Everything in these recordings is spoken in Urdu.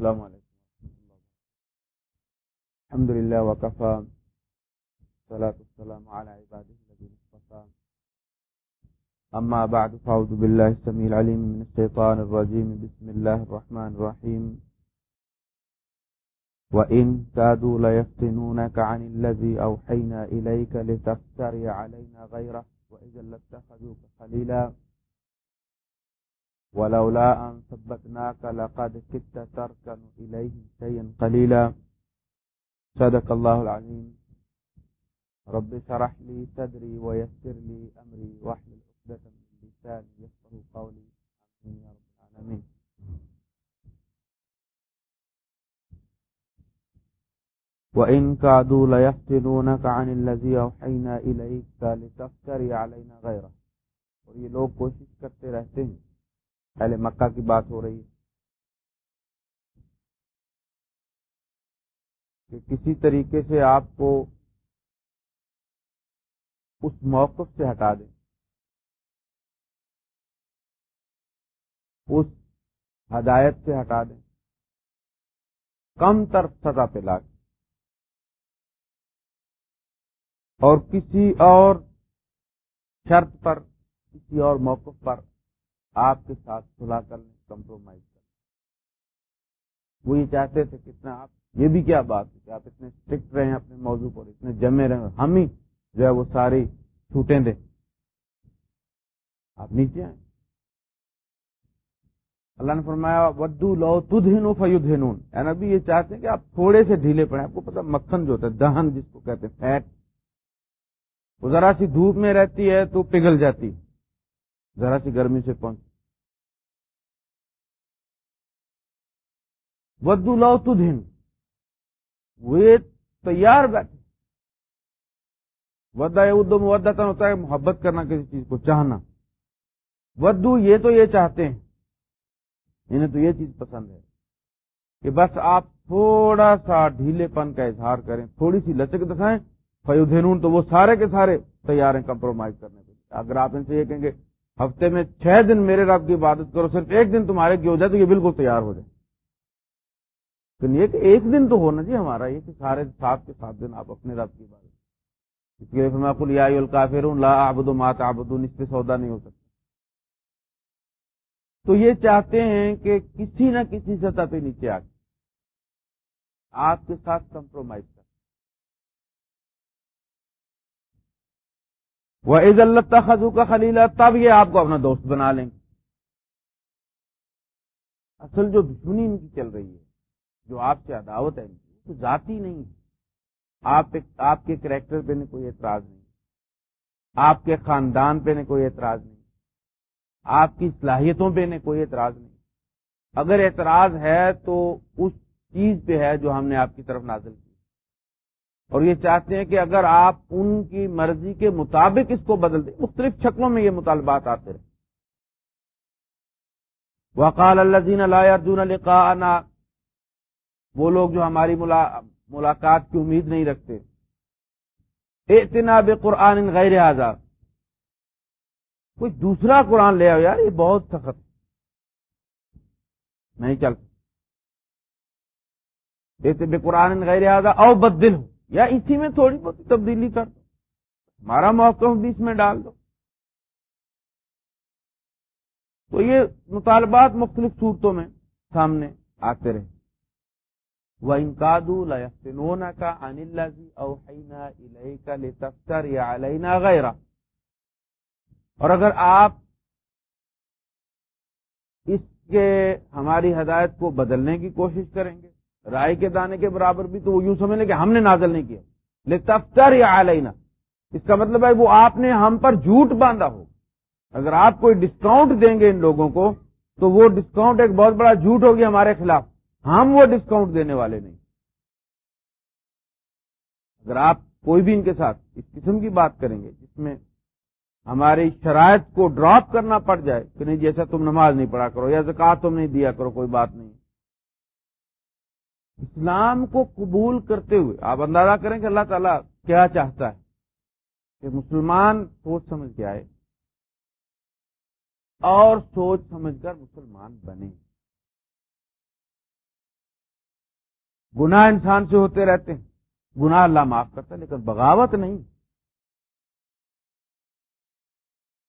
السلام علیکم الحمد لله وكفى صلاة والسلام على عباده الذين اصطفى أما بعد فأعوذ بالله السميع العليم من الشيطان الرجيم بسم الله الرحمن الرحيم وإن كادوا ليفتنونك عن الذي أوحينا إليك لتفتري علينا غيره وإذا لاتخذوك خليلا ولولا أن ثبتناك لقد كدت تركن إليهم شيئا قليلا. صدق الله العظيم. رب شرح لي صدري ويسر لي أمري واحلل عقدة من لساني يفقه قولي. آمين يا رب العالمين. وإن كادوا ليفتنونك عن الذي أوحينا إليك لتفتري علينا غيره. اور یہ لوگ کوشش کرتے رہتے ہیں پہلے مکہ کی بات ہو رہی ہے کہ کسی طریقے سے آپ کو اس موقف سے ہٹا دیں، اس ہدایت سے ہٹا دیں، کم تر سطح پہ لا اور کسی اور شرط پر، کسی اور موقف پر آپ کے ساتھ سلا کر لیں کمپرومائز کر لیں۔ وہ یہ چاہتے تھے کتنا آپ، یہ بھی کیا بات ہے کہ آپ اتنے اسٹرکٹ رہے ہیں اپنے موضوع پر، اتنے جمے رہے ہم ہی جو ہے وہ ساری چھوٹیں دیں۔ آپ نیچے آئیں۔ اللہ نے فرمایا، ودو لو تدھن فیدھنون یعنی ابھی یہ چاہتے ہیں کہ آپ تھوڑے سے ڈھیلے پڑے آپ کو پتا مکھن جو ہوتا ہے، دہن جس کو کہتے ہیں فیٹ وہ ذرا سی دھوپ میں رہتی ہے تو پگھل جاتی۔ ہے ذرا سی گرمی سے پہنچ ودو لو تدھن وہ تیار بیٹھے۔ ودا ادو مدتا ہوتا ہے محبت کرنا کسی چیز کو چاہنا۔ ودو یہ تو یہ چاہتے ہیں۔ انہیں تو یہ چیز پسند ہے۔ کہ بس آپ تھوڑا سا ڈھیلے پن کا اظہار کریں، تھوڑی سی لچک دکھائیں۔ فیودھینون تو وہ سارے کے سارے تیار ہیں کمپرومائز کرنے کے لیے۔ اگر آپ ان سے یہ کہیں گے ہفتے میں چھ دن میرے رب کی عبادت کرو، صرف ایک دن تمہارے کی ہو جائے تو یہ بالکل تیار ہو جائے۔ لیکن یہ کہ ایک دن تو ہونا جی ہمارا، یہ کہ سارے سات کے سات دن آپ اپنے رب کی عبادت اس کے لیے میں کل الکافر لا آبد و مات آبد اس پہ سودا نہیں ہو سکتا۔ تو یہ چاہتے ہیں کہ کسی نہ کسی سطح پہ نیچے آ کے آپ کے ساتھ کمپرومائز کر وہ عز اللہ خزو کا خلیلہ تب یہ آپ کو اپنا دوست بنا لیں گے۔ اصل جو دشمنی ان کی چل رہی ہے، جو آپ سے عداوت ہے تو ذاتی نہیں ہے۔ آپ آپ کے کریکٹر پہ کوئی اعتراض نہیں۔ آپ کے خاندان پہ کوئی اعتراض نہیں۔ آپ کی صلاحیتوں پہ کوئی اعتراض نہیں۔ اگر اعتراض ہے تو اس چیز پہ ہے جو ہم نے آپ کی طرف نازل کی۔ اور یہ چاہتے ہیں کہ اگر آپ ان کی مرضی کے مطابق اس کو بدل دیں، مختلف شکلوں میں یہ مطالبات آتے رہے۔ وقال اللہ زین ارجن لقاءنا، وہ لوگ جو ہماری ملاقات کی امید نہیں رکھتے۔ اتنا بے قرآن غیر آزاد کوئی دوسرا قرآن لے آؤ یار، یہ بہت سخت۔ نہیں چل بے قرآن غیر آزاد او بدل۔ ہو یا اسی میں تھوڑی بہت تبدیلی کر دو۔ ہمارا موقع بھی اس میں ڈال دو۔ تو یہ مطالبات مختلف صورتوں میں سامنے آتے رہے۔ وہ انکادو کا انل اوحینا کا لتفتر یا علینا غیرہ اور اگر آپ اس کے ہماری ہدایت کو بدلنے کی کوشش کریں گے رائے کے دانے کے برابر بھی تو وہ یوں سمجھ لیں کہ ہم نے نازل نہیں کیا۔ لتفتر یا علینا۔ اس کا مطلب ہے وہ آپ نے ہم پر جھوٹ باندھا ہو۔ اگر آپ کوئی ڈسکاؤنٹ دیں گے ان لوگوں کو، تو وہ ڈسکاؤنٹ ایک بہت بڑا جھوٹ ہوگی ہمارے خلاف۔ ہم وہ ڈسکاؤنٹ دینے والے نہیں۔ اگر آپ کوئی بھی ان کے ساتھ اس قسم کی بات کریں گے، جس میں ہماری شرائط کو ڈراپ کرنا پڑ جائے کہ نہیں جیسا تم نماز نہیں پڑھا کرو یا زکات تم نہیں دیا کرو، کوئی بات نہیں۔ اسلام کو قبول کرتے ہوئے، آپ اندازہ کریں کہ اللہ تعالیٰ کیا چاہتا ہے کہ مسلمان سوچ سمجھ کے آئے اور سوچ سمجھ کر مسلمان بنے۔ گناہ انسان سے ہوتے رہتے ہیں۔ گناہ اللہ معاف کرتا ہے، لیکن بغاوت نہیں۔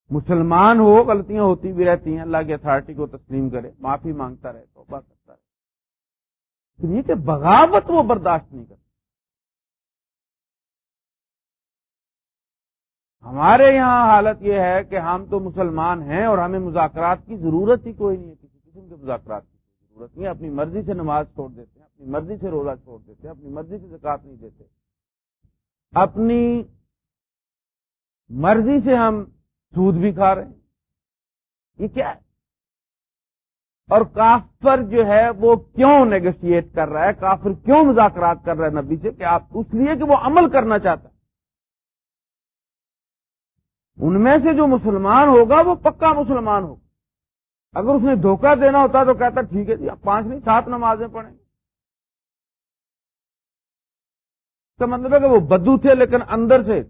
مسلمان ہو، غلطیاں ہوتی بھی رہتی ہیں، اللہ کی اتھارٹی کو تسلیم کرے، معافی مانگتا رہے تو کرتا رہے۔ یہ کہ بغاوت وہ برداشت نہیں کرتا۔ ہمارے یہاں حالت یہ ہے کہ ہم تو مسلمان ہیں اور ہمیں مذاکرات کی ضرورت ہی کوئی نہیں ہے، کسی قسم کے مذاکرات کی ضرورت نہیں اپنی مرضی سے نماز چھوڑ دیتے ہیں، اپنی مرضی سے روزہ چھوڑ دیتے ہیں، اپنی مرضی سے زکات نہیں دیتے۔ اپنی مرضی سے ہم سود بھی کھا رہے ہیں۔ یہ کیا ہے؟ اور کافر جو ہے وہ کیوں نیگوشیٹ کر رہا ہے؟ کافر کیوں مذاکرات کر رہا ہے نبی سے کہ آپ اس لیے کہ وہ عمل کرنا چاہتا ہے؟ ان میں سے جو مسلمان ہوگا وہ پکا مسلمان ہوگا۔ اگر اس نے دھوکہ دینا ہوتا تو کہتا ٹھیک ہے جی آپ پانچ نہیں، سات نمازیں پڑھیں۔ کا مطلب ہے کہ وہ بدو تھے لیکن اندر سے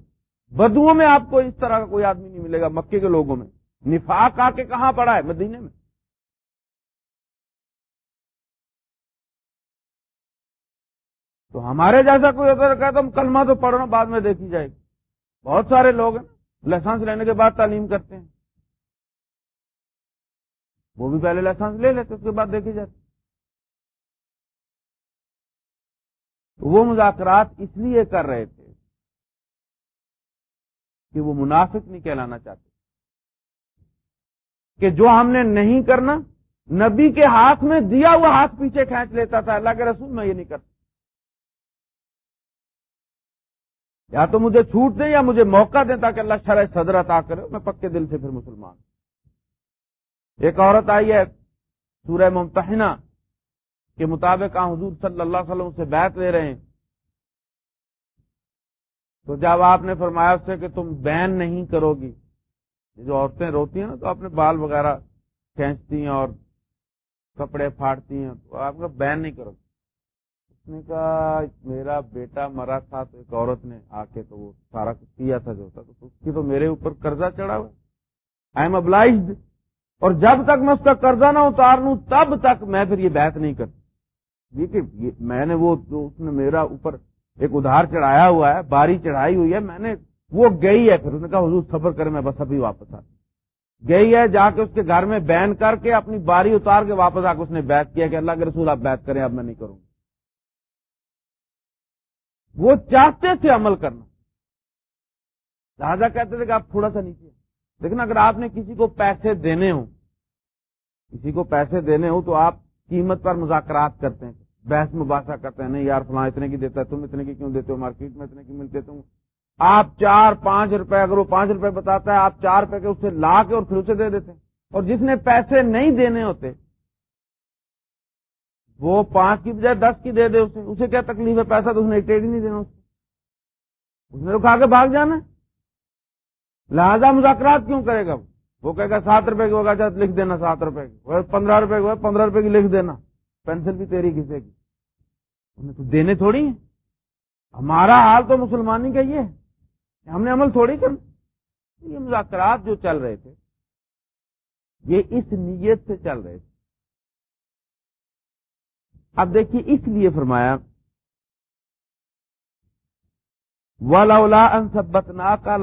بدوؤں میں آپ کو اس طرح کا کوئی آدمی نہیں ملے گا، مکے کے لوگوں میں۔ نفاق آ کے کہاں پڑا ہے؟ مدینے میں۔ تو ہمارے جیسا کوئی ہوتا کہتا ہم کلمہ تو پڑھنا بعد میں دیکھی جائے گی۔ بہت سارے لوگ ہیں، لائسنس لینے کے بعد تعلیم کرتے ہیں۔ وہ بھی پہلے لائسنس لے لیتے، اس کے بعد دیکھی جاتی۔ وہ مذاکرات اس لیے کر رہے تھے کہ وہ منافق نہیں کہلانا چاہتے۔ کہ جو ہم نے نہیں کرنا، نبی کے ہاتھ میں دیا ہوا ہاتھ پیچھے کھینچ لیتا تھا، اللہ کے رسول میں یہ نہیں کرتا۔ یا تو مجھے چھوٹ دیں یا مجھے موقع دیں تاکہ اللہ شرح صدر عطا کرے، میں پکے دل سے پھر مسلمان ایک عورت آئی ہے سورہ ممتحنہ کے مطابق حضور صلی اللہ علیہ وسلم سے بیت لے رہے ہیں۔ تو جب آپ نے فرمایا اس سے کہ تم بین نہیں کرو گی جو عورتیں روتی ہیں نا، تو اپنے بال وغیرہ کھینچتی ہیں اور کپڑے پھاڑتی ہیں، تو آپ کا بین نہیں کرو گی۔ نے کہا، میرا بیٹا مرا تھا تو ایک عورت نے آ کے تو وہ سارا کچھ کیا تھا جو تھا، تو اس کی تو میرے اوپر قرضہ چڑھا ہوا آئی ایم ابلائزڈ اور جب تک میں اس کا قرضہ نہ اتار لوں تب تک میں پھر یہ بحث نہیں کرتی دیکھیے میں نے وہ جو اس نے میرا اوپر ایک ادھار چڑھایا ہوا ہے، باری چڑھائی ہوئی ہے، میں نے وہ گئی ہے۔ پھر اس نے کہا، حضور سفر کرے، میں بس ابھی واپس آ گئی ہے، جا کے اس کے گھر میں بین کر کے اپنی باری اتار کے واپس آ کے اس نے بیت کیا کہ اللہ کے رسول آپ بیت کریں، اب میں نہیں کروں گا۔ وہ چاہتے تھے عمل کرنا۔ لہٰذا کہتے تھے کہ آپ تھوڑا سا نیچے۔ لیکن اگر آپ نے کسی کو پیسے دینے ہوں، کسی کو پیسے دینے ہوں تو آپ قیمت پر مذاکرات کرتے ہیں، بحث مباحثہ کرتے ہیں، نہیں یار فلاں اتنے کی دیتا ہے، تم اتنے کی کیوں دیتے ہو؟ مارکیٹ میں اتنے کی ملتے تم۔ آپ چار پانچ روپے، اگر وہ پانچ روپے بتاتا ہے، آپ چار روپے کے اسے لا کے اور پھر اسے دے دیتے ہیں۔ اور جس نے پیسے نہیں دینے ہوتے وہ پانچ کی بجائے دس کی دے دے اسے اسے کیا تکلیف ہے؟ پیسہ تو اس نے ایک ٹیڈ ہی نہیں دینا اس نے تو کھا کے بھاگ جانا۔ لہذا مذاکرات کیوں کرے گا وہ؟ کہے گا سات روپے کی ہوگا اچھا چاہے لکھ دینا سات روپے کی۔ پندرہ روپے کی پندرہ روپے کی لکھ دینا۔ پینسل بھی تیری کسے کی؟ انہیں تو دینے تھوڑی ہیں۔ ہمارا حال تو مسلمانی کا یہ ہے ہم نے عمل تھوڑی کرنا۔ یہ مذاکرات جو چل رہے تھے، یہ اس نیت سے چل رہے تھے۔ اب دیکھیے اس لیے فرمایا ولا ان سبتنا کا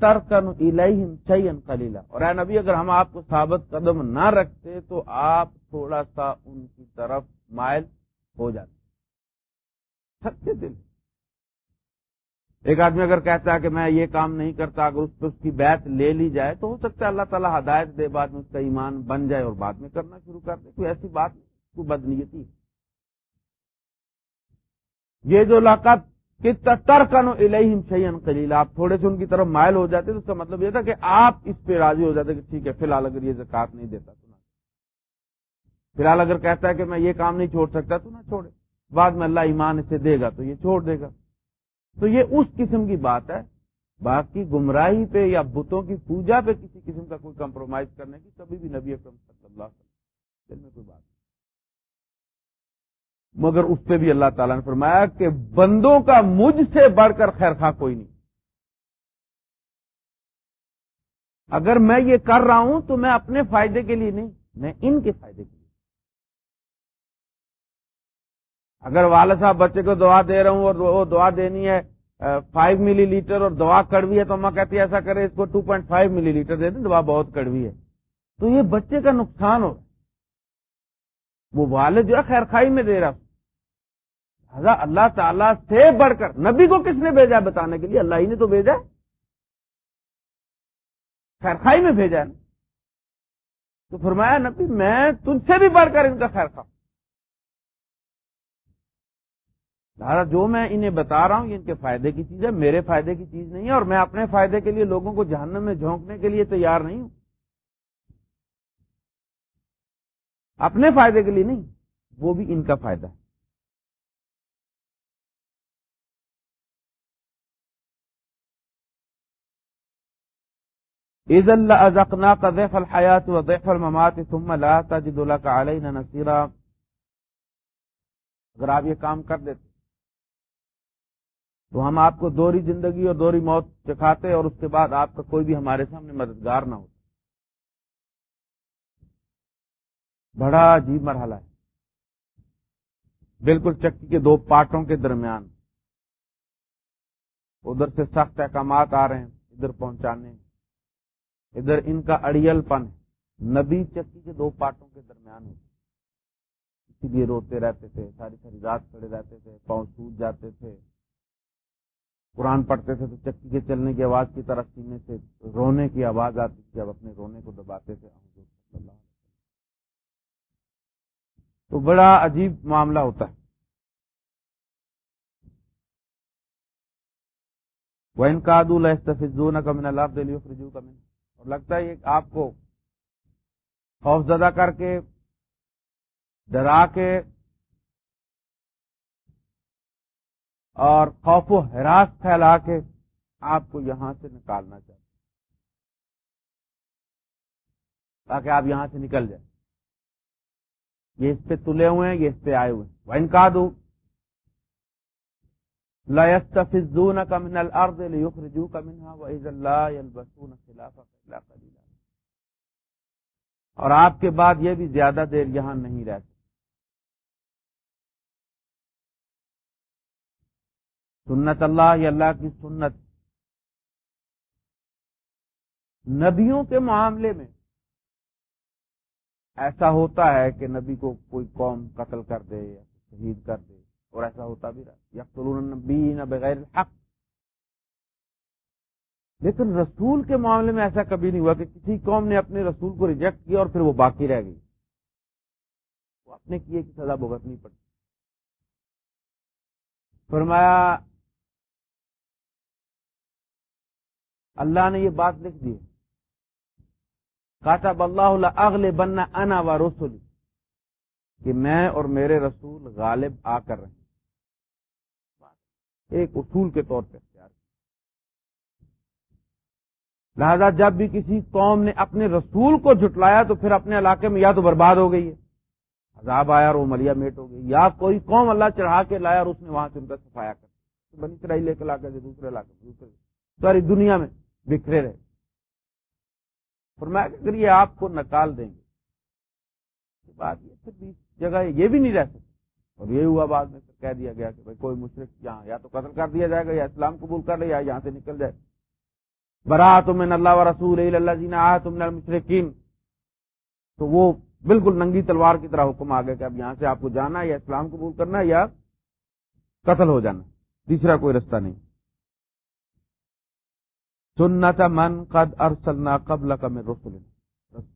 ترکن الیہم شیئا قلیلا اور اے نبی، اگر ہم آپ کو ثابت قدم نہ رکھتے تو آپ تھوڑا سا ان کی طرف مائل ہو جاتے۔ سچے دل۔ ایک آدمی اگر کہتا ہے کہ میں یہ کام نہیں کرتا، اگر اس پہ اس کی بیت لے لی جائے تو ہو سکتا ہے اللہ تعالیٰ ہدایت دے، بعد میں اس کا ایمان بن جائے اور بعد میں کرنا شروع کر دے۔ کوئی ایسی بات نہیں۔ کو بدنیتی یہ جو لاقت تر کنو الہم شیئن قلیل، آپ تھوڑے سے ان کی طرف مائل ہو جاتے تو اس کا مطلب یہ تھا کہ آپ اس پہ راضی ہو جاتے کہ ٹھیک ہے، فی الحال اگر یہ زکات نہیں دیتا تو نہ۔ فی الحال اگر کہتا ہے کہ میں یہ کام نہیں چھوڑ سکتا تو نہ چھوڑے۔ بعد میں اللہ ایمان اسے دے گا تو یہ چھوڑ دے گا۔ تو یہ اس قسم کی بات ہے۔ باقی گمراہی پہ یا بتوں کی پوجا پہ کسی قسم کا کوئی کمپرومائز کرنے کی کبھی بھی نبی اکرم صلی اللہ علیہ وسلم میں کوئی بات نہیں۔ مگر اس پہ بھی اللہ تعالیٰ نے فرمایا کہ بندوں کا مجھ سے بڑھ کر خیر خواہ کوئی نہیں۔ اگر میں یہ کر رہا ہوں تو میں اپنے فائدے کے لیے نہیں، میں ان کے فائدے کے لیے۔ اگر والد صاحب بچے کو دعا دے رہا ہوں اور وہ دعا دینی ہے فائیو ملی لیٹر اور دعا کڑوی ہے تو اما کہتی ہے ایسا کرے، اس کو two point five millilitre دے دیں دعا بہت کڑوی ہے۔ تو یہ بچے کا نقصان ہو۔ وہ والد جو ہے خیر خائی میں دے رہا۔ اللہ تعالی سے بڑھ کر نبی کو کس نے بھیجا بتانے کے لیے؟ اللہ ہی نے تو بھیجا خیر خائی میں بھیجا ہے۔ تو فرمایا، نبی، میں تجھ سے بھی بڑھ کر ان کا خیر خواہ۔ لہٰذا جو میں انہیں بتا رہا ہوں، یہ ان کے فائدے کی چیز ہے، میرے فائدے کی چیز نہیں ہے، اور میں اپنے فائدے کے لیے لوگوں کو جہنم میں جھونکنے کے لیے تیار نہیں ہوں۔ اپنے فائدے کے لیے نہیں، وہ بھی ان کا فائدہ ہے۔ عز اللہ ازقنا کا ضیف الحیات و ضیف الممات ثم لا تجد لك علینا نصیرا اگر آپ یہ کام کر دیتے، تو ہم آپ کو دوری زندگی اور دوری موت سکھاتے اور اس کے بعد آپ کا کوئی بھی ہمارے سامنے مددگار نہ ہوتا بڑا عجیب مرحلہ ہے۔ بالکل چکی کے دو پارٹوں کے درمیان۔ ادھر سے سخت احکامات آ رہے ہیں، ادھر پہنچانے۔ ادھر ان کا اڑیل پن نبی چکی کے دو پارٹوں کے درمیان ہوتے اسی لیے روتے رہتے تھے، ساری ساری رات کھڑے رہتے تھے، پاؤں سوج جاتے تھے۔ قرآن پڑھتے تھے تو چکی کے چلنے کی آواز کی طرف سینے سے رونے کی آواز آتی تھی، جب اپنے رونے کو دباتے تھے۔ تو بڑا عجیب معاملہ ہوتا ہے۔ وہ ان کا کمن اللہ دلی فرجو کمن اور لگتا ہے یہ آپ کو خوف زدہ کر کے، ڈرا کے اور خوف و حراس پھیلا کے آپ کو یہاں سے نکالنا چاہتے تاکہ آپ یہاں سے نکل جائیں۔ یہ اس پہ تلے ہوئے ہیں، یہ اس پہ آئے ہوئے ہیں۔ وہ ان دوں لستفزون کا من الارض لیخرجو کا منها وإذا لا يلبسون خلافك الا قليلا. اور آپ کے بعد یہ بھی زیادہ دیر یہاں نہیں رہتے. سنت اللہ یہ اللہ کی سنت. نبیوں کے معاملے میں ایسا ہوتا ہے کہ نبی کو کوئی قوم قتل کر دے یا شہید کر دے. اور ایسا ہوتا بھی رہا۔ یقین بغیر الحق۔ لیکن رسول کے معاملے میں ایسا کبھی نہیں ہوا کہ کسی قوم نے اپنے رسول کو ریجیکٹ کیا اور پھر وہ باقی رہ گئی۔ وہ اپنے کیے کی سزا بھگتنی پڑتی۔ فرمایا، اللہ نے یہ بات لکھ دی۔ کاتب اللہ اگلے بننا انا و رسول کہ میں اور میرے رسول غالب آ کر رہے ایک اصول کے طور پہ اختیار لہذا جب بھی کسی قوم نے اپنے رسول کو جھٹلایا تو پھر اپنے علاقے میں یا تو برباد ہو گئی ہے، عذاب آیا اور وہ ملیا میٹ ہو گئی، یا کوئی قوم اللہ چڑھا کے لایا اور اس نے وہاں سے ان کا سفایا کر بنی چڑھائی لے کے لا دوسرے علاقے میں دوسرے۔ ساری دنیا میں بکھرے رہے۔ اور میں اگر یہ آپ کو نکال دیں گے بات یہ جگہ یہ بھی نہیں رہ سکتے اور یہ ہوا بعد میں کہہ دیا گیا کہ بھائی کوئی مشرق یہاں یا تو قتل کر دیا جائے گا یا اسلام قبول کر لے یا یہاں سے نکل جائے۔ برا تم اللہ و رسول اللہ جی نے آیا تم نے مشرقین تو وہ بالکل ننگی تلوار کی طرح حکم آ گیا کہ اب یہاں سے آپ کو جانا یا اسلام قبول کرنا یا قتل ہو جانا۔ تیسرا کوئی رستہ نہیں۔ سننا تھا من قد ارسلنا قبل کا میں رسول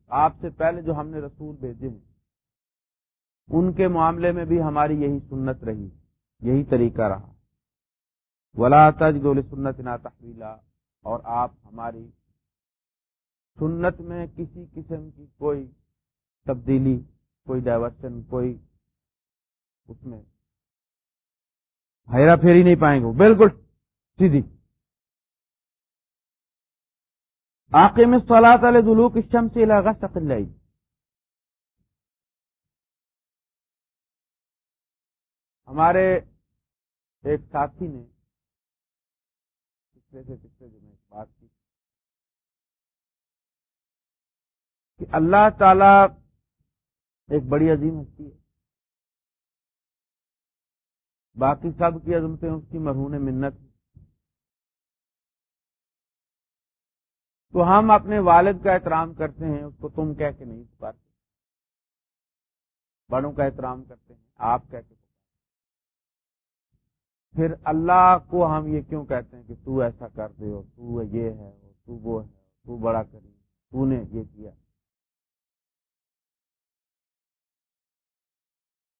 آپ سے پہلے جو ہم نے رسول بھیجے ہیں ان کے معاملے میں بھی ہماری یہی سنت رہی، یہی طریقہ رہا۔ ولا تج گول سنت نا تحویلا اور آپ ہماری سنت میں کسی قسم کی کوئی تبدیلی، کوئی ڈائیورشن، کوئی اس میں ہیرا پھیری نہیں پائیں گے۔ بالکل سیدھی۔ آقے میں سولہ تعالی دلوک اسٹم سے علاقہ سکل ہمارے ایک ساتھی نے پچھلے سے پچھلے جو میں بات کی کہ اللہ تعالی ایک بڑی عظیم ہستی ہے۔ باقی سب کی عظمتیں اس کی مرہون منت تو ہم اپنے والد کا احترام کرتے ہیں، اس کو تم کہہ کے نہیں پکارتے بڑوں کا احترام کرتے ہیں، آپ کہہ کے پھر اللہ کو ہم یہ کیوں کہتے ہیں کہ تو ایسا کر دے ہو تو یہ ہے تو وہ ہے تو بڑا کری تو نے یہ کیا؟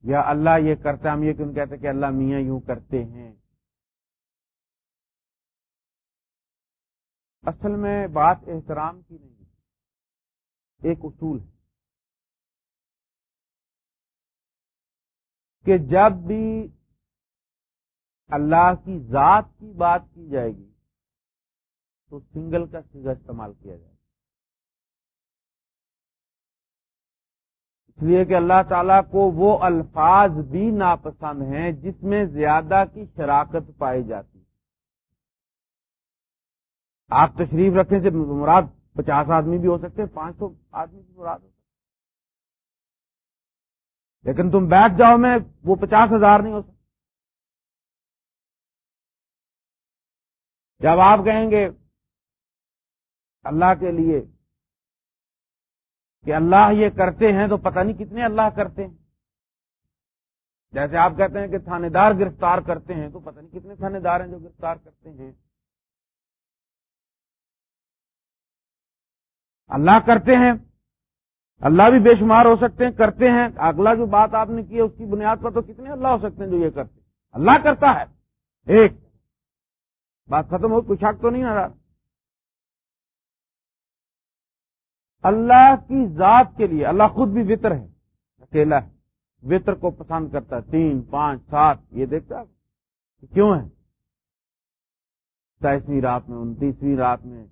یا اللہ یہ کرتا ہم یہ کیوں کہتے کہ اللہ میاں یوں کرتے ہیں؟ اصل میں بات احترام کی نہیں ایک اصول ہے۔ کہ جب بھی اللہ کی ذات کی بات کی جائے گی تو سنگل کا سیگا استعمال کیا جائے گا۔ اس لیے کہ اللہ تعالیٰ کو وہ الفاظ بھی ناپسند ہیں جس میں زیادہ کی شراکت پائی جاتی۔ آپ تشریف رکھیں سے مراد پچاس آدمی بھی ہو سکتے ہیں، پانچ سو آدمی بھی مراد ہو سکتے لیکن تم بیٹھ جاؤ، میں وہ پچاس ہزار نہیں ہو سکتے۔ جب آپ کہیں گے اللہ کے لیے کہ اللہ یہ کرتے ہیں تو پتہ نہیں کتنے اللہ کرتے ہیں۔ جیسے آپ کہتے ہیں کہ تھانے دار گرفتار کرتے ہیں تو پتہ نہیں کتنے تھانے دار ہیں جو گرفتار کرتے ہیں۔ اللہ کرتے ہیں، اللہ بھی بے شمار ہو سکتے ہیں، کرتے ہیں۔ اگلا جو بات آپ نے کی ہے، اس کی بنیاد پر تو کتنے اللہ ہو سکتے ہیں جو یہ کرتے ہیں۔ اللہ کرتا ہے۔ ایک بات ختم ہو کچھ حق تو نہیں آ رہا؟ اللہ کی ذات کے لیے، اللہ خود بھی وطر ہے، اکیلا ہے۔ وطر کو پسند کرتا ہے، تین، پانچ، سات، یہ دیکھتا کیوں ہے؟ ستائیسویں رات میں، انتیسویں رات میں،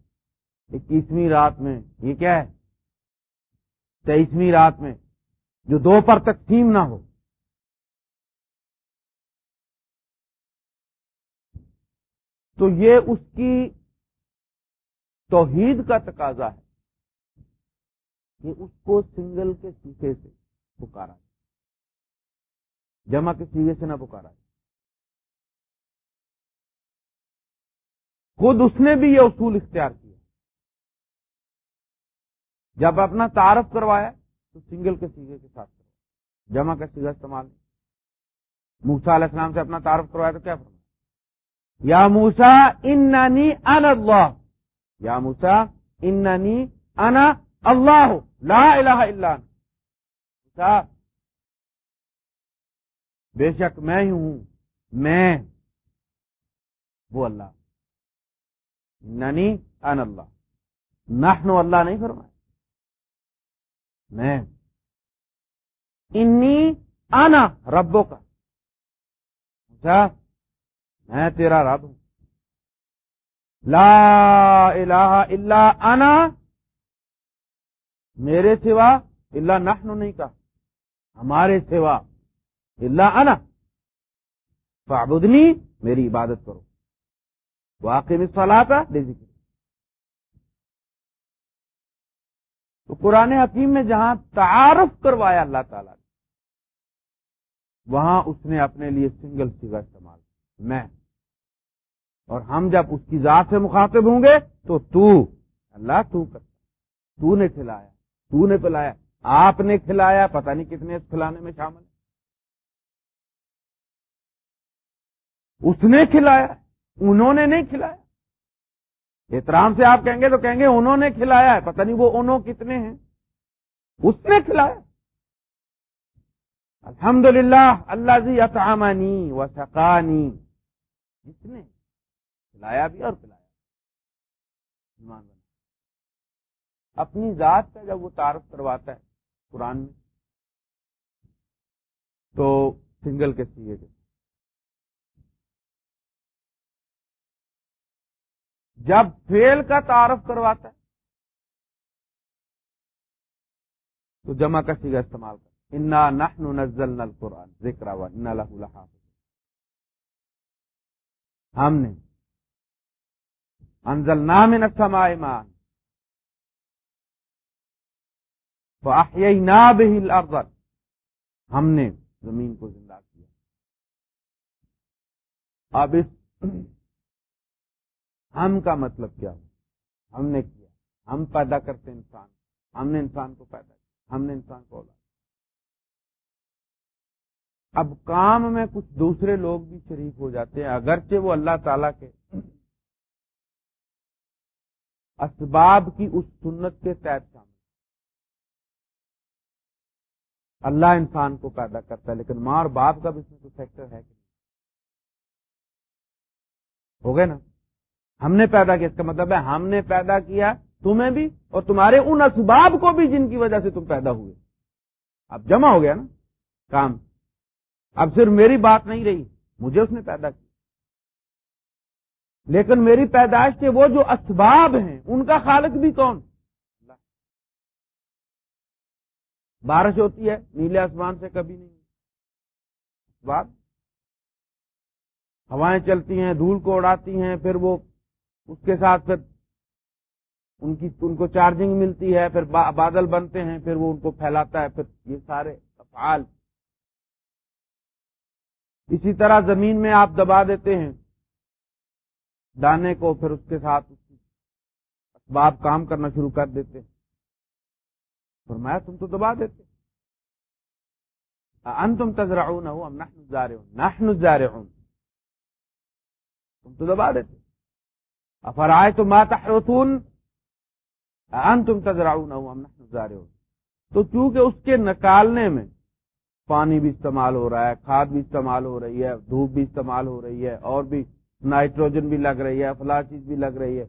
اکیسویں رات میں، یہ کیا ہے؟ تیئیسویں رات میں، جو دو پر تقسیم نہ ہو۔ تو یہ اس کی توحید کا تقاضا ہے کہ اس کو سنگل کے سیکھے سے پکارا جمع کے سیگے سے نہ پکارا خود اس نے بھی یہ اصول اختیار کیا۔ جب اپنا تعارف کروایا تو سنگل کے سیگے کے ساتھ کروایا۔ جمع کا سیگا استعمال۔ موسا علیہ السلام سے اپنا تعارف کروایا تو کیا فرمایا؟ یا موسا اننی ان اللہ یا موسا اننی انا اللہ لا الہ الا موسا بے شک میں ہی ہوں میں وہ اللہ ننی ان اللہ نحن اللہ نہیں فرمایا میں انی آنا ربوں کا میں تیرا رب ہوں۔ لا الہ الا انا، میرے سوا اللہ نحن نہیں کہا۔ ہمارے سوا اللہ انا۔ فعبدنی میری عبادت کرو۔ واقعی میں سوال ذکر تو قرآن حکیم میں جہاں تعارف کروایا اللہ تعالی نے، وہاں اس نے اپنے لیے سنگل سیگا استعمال میں اور ہم جب اس کی ذات سے مخاطب ہوں گے تو تو، اللہ تو کرتا تو نے کھلایا، تو نے پلایا، آپ نے کھلایا، پتہ نہیں کتنے اس کھلانے میں شامل ہے اس نے کھلایا، انہوں نے نہیں کھلایا۔ احترام سے آپ کہیں گے تو کہیں گے انہوں نے کھلایا ہے، پتہ نہیں وہ انہوں کتنے ہیں۔ اس نے کھلایا۔ الحمد للہ اللہ جی اطامانی و سکانی جس نے کھلایا بھی اور پلایا اپنی ذات کا جب وہ تعارف کرواتا ہے قرآن میں، تو سنگل کے سیے کے۔ جب فیل کا تعارف کرواتا ہے، تو جمع کا سیگا استعمال کر۔ انا نحن نزلنا القرآن۔ ذکر و انا له لحافظ ہم نے انزلنا من السماء ماء فاحيينا به الارض۔ ہم نے زمین کو زندہ کیا۔ اب اس ہم کا مطلب کیا ہو ہم نے کیا۔ ہم پیدا کرتے انسان۔ ہم نے انسان کو پیدا کیا۔ ہم نے انسان کو اولا اب کام میں کچھ دوسرے لوگ بھی شریک ہو جاتے ہیں، اگرچہ وہ اللہ تعالی کے اسباب کی اس سنت کے تحت شامل اللہ انسان کو پیدا کرتا ہے، لیکن ماں اور باپ کا بھی اس میں کوئی فیکٹر ہے کہ نہیں؟ ہو گئے نا؟ ہم نے پیدا کیا، اس کا مطلب ہے ہم نے پیدا کیا تمہیں بھی اور تمہارے ان اسباب کو بھی جن کی وجہ سے تم پیدا ہوئے۔ اب جمع ہو گیا نا کام۔ اب صرف میری بات نہیں رہی، مجھے اس نے پیدا کیا۔ لیکن میری پیدائش کے وہ جو اسباب ہیں، ان کا خالق بھی کون؟ بارش ہوتی ہے، نیلے آسمان سے کبھی نہیں اسباب ہوائیں چلتی ہیں، دھول کو اڑاتی ہیں، پھر وہ اس کے ساتھ پھر ان کی، ان کو چارجنگ ملتی ہے، پھر بادل بنتے ہیں، پھر وہ ان کو پھیلاتا ہے، پھر یہ سارے افعال۔ اسی طرح زمین میں آپ دبا دیتے ہیں، دانے کو پھر اس کے ساتھ اسباب کام کرنا شروع کر دیتے فرمایا، تم تو دبا دیتے ان تم تذرا ہوں نہ تم تو دبا دیتے افرائے تو ماتا ان تم تذراؤ نہ ہو تو چونکہ اس کے نکالنے میں پانی بھی استعمال ہو رہا ہے، کھاد بھی استعمال ہو رہی ہے، دھوپ بھی استعمال ہو رہی ہے، اور بھی نائٹروجن بھی لگ رہی ہے فلا چیز بھی لگ رہی ہے۔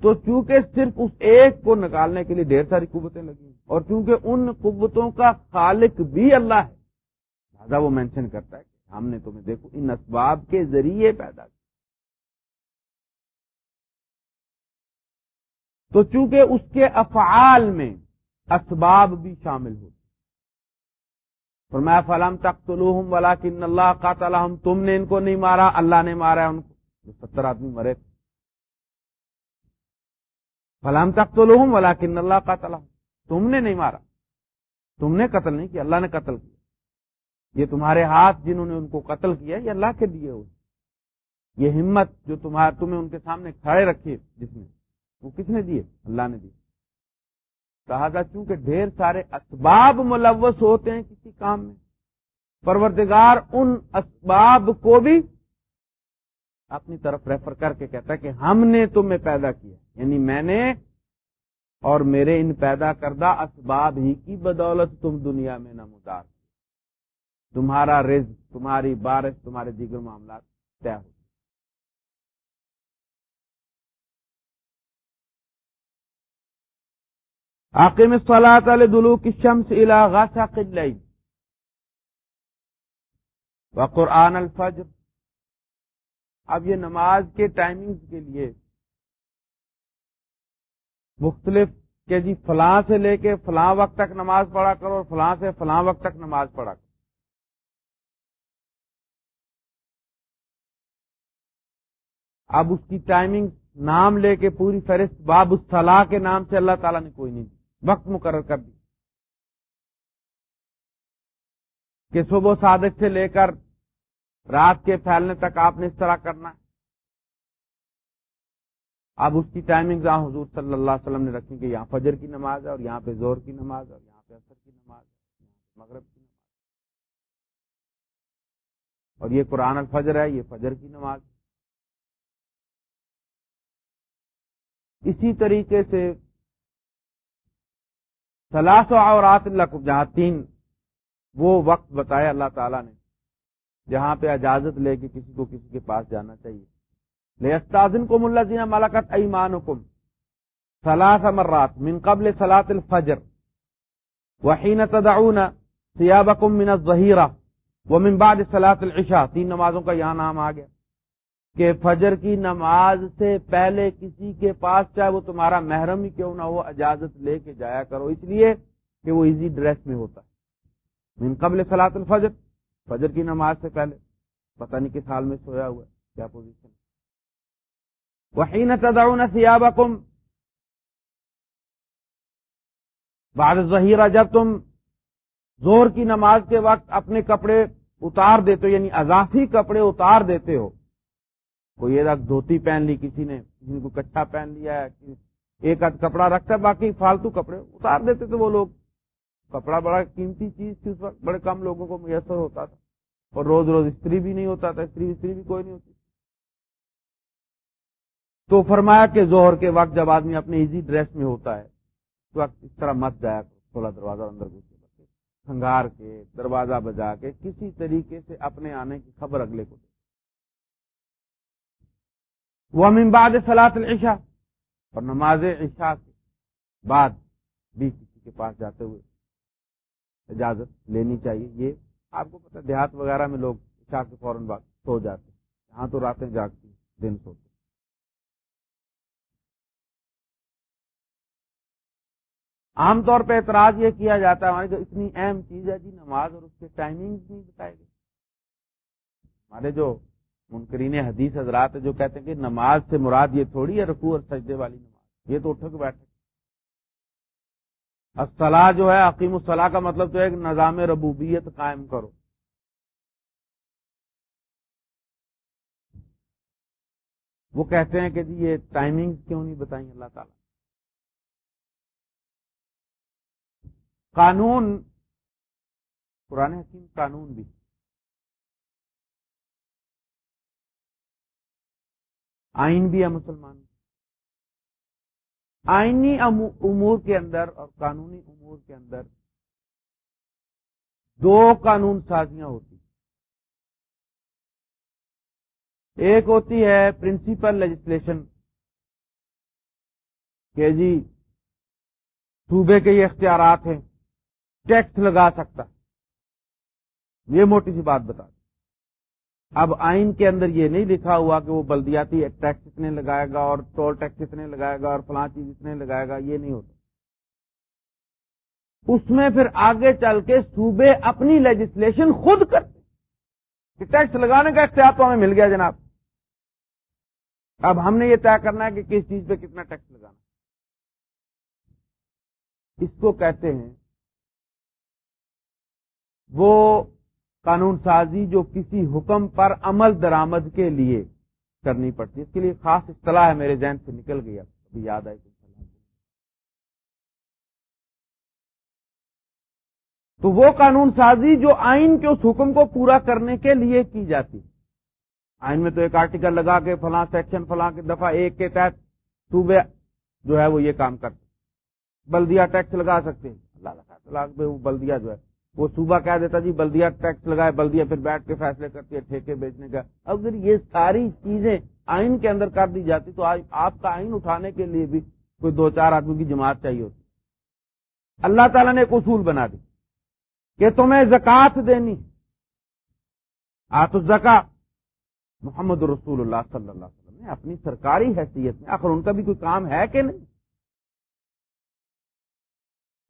تو چونکہ صرف اس ایک کو نکالنے کے لیے ڈھیر ساری قوتیں لگی اور چونکہ ان قوتوں کا خالق بھی اللہ ہے، لہٰذا وہ مینشن کرتا ہے کہ ہم نے تمہیں دیکھو، ان اسباب کے ذریعے پیدا کیا۔ تو چونکہ اس کے افعال میں اسباب بھی شامل ہوتے اور میں فلم تخت ولا کن اللہ کا تم نے ان کو نہیں مارا، اللہ نے مارا ان کو. جو ستر آدمی مرے تھے. فلام تخت ولا کن اللہ کا تم نے نہیں مارا. تم نے قتل نہیں کیا، اللہ نے قتل کیا. یہ تمہارے ہاتھ جنہوں نے ان کو قتل کیا، یہ اللہ کے دیے ہوئے. یہ ہمت جو تمہارے، تمہیں ان کے سامنے کھڑے رکھے جس نے، وہ کس نے دیے؟ اللہ نے دیے. کہا تھا چونکہ ڈھیر سارے اسباب ملوث ہوتے ہیں کسی کام میں، پروردگار ان اسباب کو بھی اپنی طرف ریفر کر کے کہتا ہے کہ ہم نے تمہیں پیدا کیا۔ یعنی میں نے اور میرے ان پیدا کردہ اسباب ہی کی بدولت تم دنیا میں نمودار تمہارا رزق، تمہاری بارش، تمہارے دیگر معاملات طے ہو۔ عاقم صلاح علیہ دلو کی شمس علاغا قلعی الفجر. اب یہ نماز کے ٹائمنگ کے لیے مختلف کہ جی فلاں سے لے کے فلاں وقت تک نماز پڑھا کرو اور فلاں سے فلاں وقت تک نماز پڑھا کرو۔ اب اس کی ٹائمنگ نام لے کے پوری فہرست باب الصلاح کے نام سے اللہ تعالیٰ نے کوئی نہیں دی۔ وقت مقرر کر دی۔ کہ صبح صادق سے لے کر رات کے پھیلنے تک آپ نے اس طرح کرنا۔ اب اس کی ٹائمنگ جہاں حضور صلی اللہ علیہ وسلم نے رکھی کہ یہاں فجر کی نماز ہے اور یہاں پہ زور کی نماز ہے اور یہاں پہ اثر کی نماز ہے مغرب کی نماز اور یہ قرآن الفجر ہے، یہ فجر کی نماز اسی طریقے سے سلاس و عورات اللہ کو جہاں تین، وہ وقت بتایا اللہ تعالیٰ نے، جہاں پہ اجازت لے کے کسی کو کسی کے پاس جانا چاہیے۔ لے کو ملا جینا ملاقات ایمان حکم سلاس امرات من قبل سلاط الفجر وحین تدعون سیابکم من الظہیرہ ومن بعد سلاط العشاء۔ تین نمازوں کا یہاں نام آ گیا۔ کہ فجر کی نماز سے پہلے کسی کے پاس چاہے وہ تمہارا محرم ہی کیوں نہ ہو، اجازت لے کے جایا کرو۔ اس لیے کہ وہ ایزی ڈریس میں ہوتا ہے۔ من قبل سلاط الفجر، فجر کی نماز سے پہلے۔ پتہ نہیں کس حال میں سویا ہوا ہے، کیا پوزیشن وحین تدعون سیابکم بعد ظہیرہ جب تم زور کی نماز کے وقت اپنے کپڑے اتار دیتے ہو یعنی اضافی کپڑے اتار دیتے ہو کوئی ایک دھوتی پہن لی، کسی نے کسی نے کوئی کچھا پہن لیا ہے ایک آدھ کپڑا رکھتا ہے، باقی فالتو کپڑے اتار دیتے تھے وہ لوگ۔ کپڑا بڑا قیمتی چیز تھی اس وقت، بڑے کم لوگوں کو میسر ہوتا تھا۔ اور روز روز استری بھی نہیں ہوتا تھا، استری استری بھی کوئی نہیں ہوتی۔ تو فرمایا کہ زہر کے وقت جب آدمی اپنے ایزی ڈریس میں ہوتا ہے، اس وقت اس طرح مت جایا کھولا دروازہ اندر گھسے سنگار کے، دروازہ بجا کے، کسی طریقے سے اپنے آنے کی خبر اگلے کو دے۔ وہ امباد سلاط العشاء، اور نماز عشاء کے بعد بھی کسی کے پاس جاتے ہوئے اجازت لینی چاہیے۔ یہ آپ کو پتا دیہات وغیرہ میں لوگ عشاء کے فوراً بعد سو جاتے ہیں۔ یہاں تو راتیں جاگتی دن سوتے عام طور پہ اعتراض یہ کیا جاتا ہے ہمارے جو اتنی اہم چیز ہے جی نماز اور اس کے ٹائمنگ نہیں بتائے گئے۔ ہمارے جو منکرین حدیث حضرات جو کہتے ہیں کہ نماز سے مراد یہ تھوڑی ہے رکوع اور سجدے والی نماز۔ یہ تو اٹھ کے بیٹھے اصطلاح جو ہے عقیم الصلاح کا مطلب تو ایک نظام ربوبیت قائم کرو۔ وہ کہتے ہیں کہ جی یہ ٹائمنگ کیوں نہیں بتائیں اللہ تعالیٰ؟ قانون، قرآن حکیم قانون بھی۔ آئین بھی ہے مسلمان آئینی امور کے اندر اور قانونی امور کے اندر دو قانون سازیاں ہوتی ایک ہوتی ہے پرنسپل لیجسلیشن۔ کہ جی صوبے کے یہ اختیارات ہیں ٹیکس لگا سکتا۔ یہ موٹی سی بات بتا اب آئین کے اندر یہ نہیں لکھا ہوا کہ وہ بلدیاتی ٹیکس اتنے لگائے گا اور ٹول ٹیکس اتنے لگائے گا اور فلاں چیز اتنے لگائے گا، یہ نہیں ہوتا۔ اس میں پھر آگے چل کے صوبے اپنی لیجسلیشن خود کرتے کہ ٹیکس لگانے کا اختیار تو ہمیں مل گیا جناب۔ اب ہم نے یہ طے کرنا ہے کہ کس چیز پہ کتنا ٹیکس لگانا اس کو کہتے ہیں وہ قانون سازی جو کسی حکم پر عمل درامد کے لیے کرنی پڑتی ہے۔ اس کے لیے خاص اصطلاح ہے، میرے ذہن سے نکل گیا ابھی یاد آئی۔ تو وہ قانون سازی جو آئین کے اس حکم کو پورا کرنے کے لیے کی جاتی آئین میں تو ایک آرٹیکل لگا کے فلاں سیکشن فلاں کے دفعہ ایک کے تحت صوبے جو ہے وہ یہ کام کرتے بلدیا ٹیکس لگا سکتے ہیں۔ اللہ وہ بلدیا جو ہے۔ وہ صوبہ کہہ دیتا جی بلدیا ٹیکس لگائے بلدیا پھر بیٹھ کے فیصلے کرتی ہے، ٹھیکے بیچنے کا۔ اگر یہ ساری چیزیں آئین کے اندر کر دی جاتی تو آپ کا آئین اٹھانے کے لیے بھی کوئی دو چار آدمی کی جماعت چاہیے ہوتی۔ اللہ تعالیٰ نے ایک اصول بنا دی کہ تمہیں زکات دینی۔ آت زکا محمد رسول اللہ صلی اللہ علیہ وسلم نے اپنی سرکاری حیثیت میں، آخر ان کا بھی کوئی کام ہے کہ نہیں؟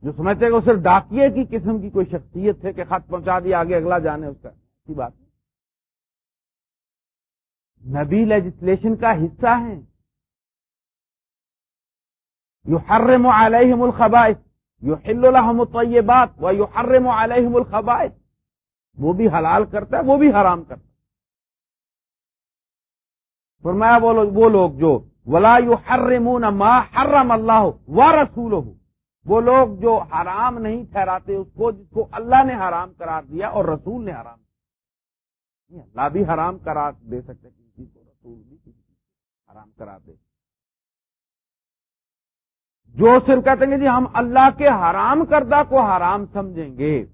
جو سمجھتے کہ وہ صرف ڈاکیے کی قسم کی کوئی شخصیت ہے کہ خط پہنچا دیا، آگے اگلا جانے اس کا اچھی بات۔ نبی لیجسلیشن کا حصہ ہیں۔ یو ہر مو علیہم الخبائش یو ہل الحم بات وہ یو ہر علیہم الخبائش وہ بھی حلال کرتا ہے، وہ بھی حرام کرتا ہے۔ فرمایا وہ لوگ جو ولا یو ہر ما حرم اللہ و رسول ہو وہ لوگ جو حرام نہیں ٹھہراتے، اس کو جس کو اللہ نے حرام قرار دیا اور رسول نے حرام اللہ بھی حرام قرار دے سکتے، کسی کو رسول بھی کسی کو حرام قرار دے۔ جو صرف کہتے ہیں جی ہم اللہ کے حرام کردہ کو حرام سمجھیں گے،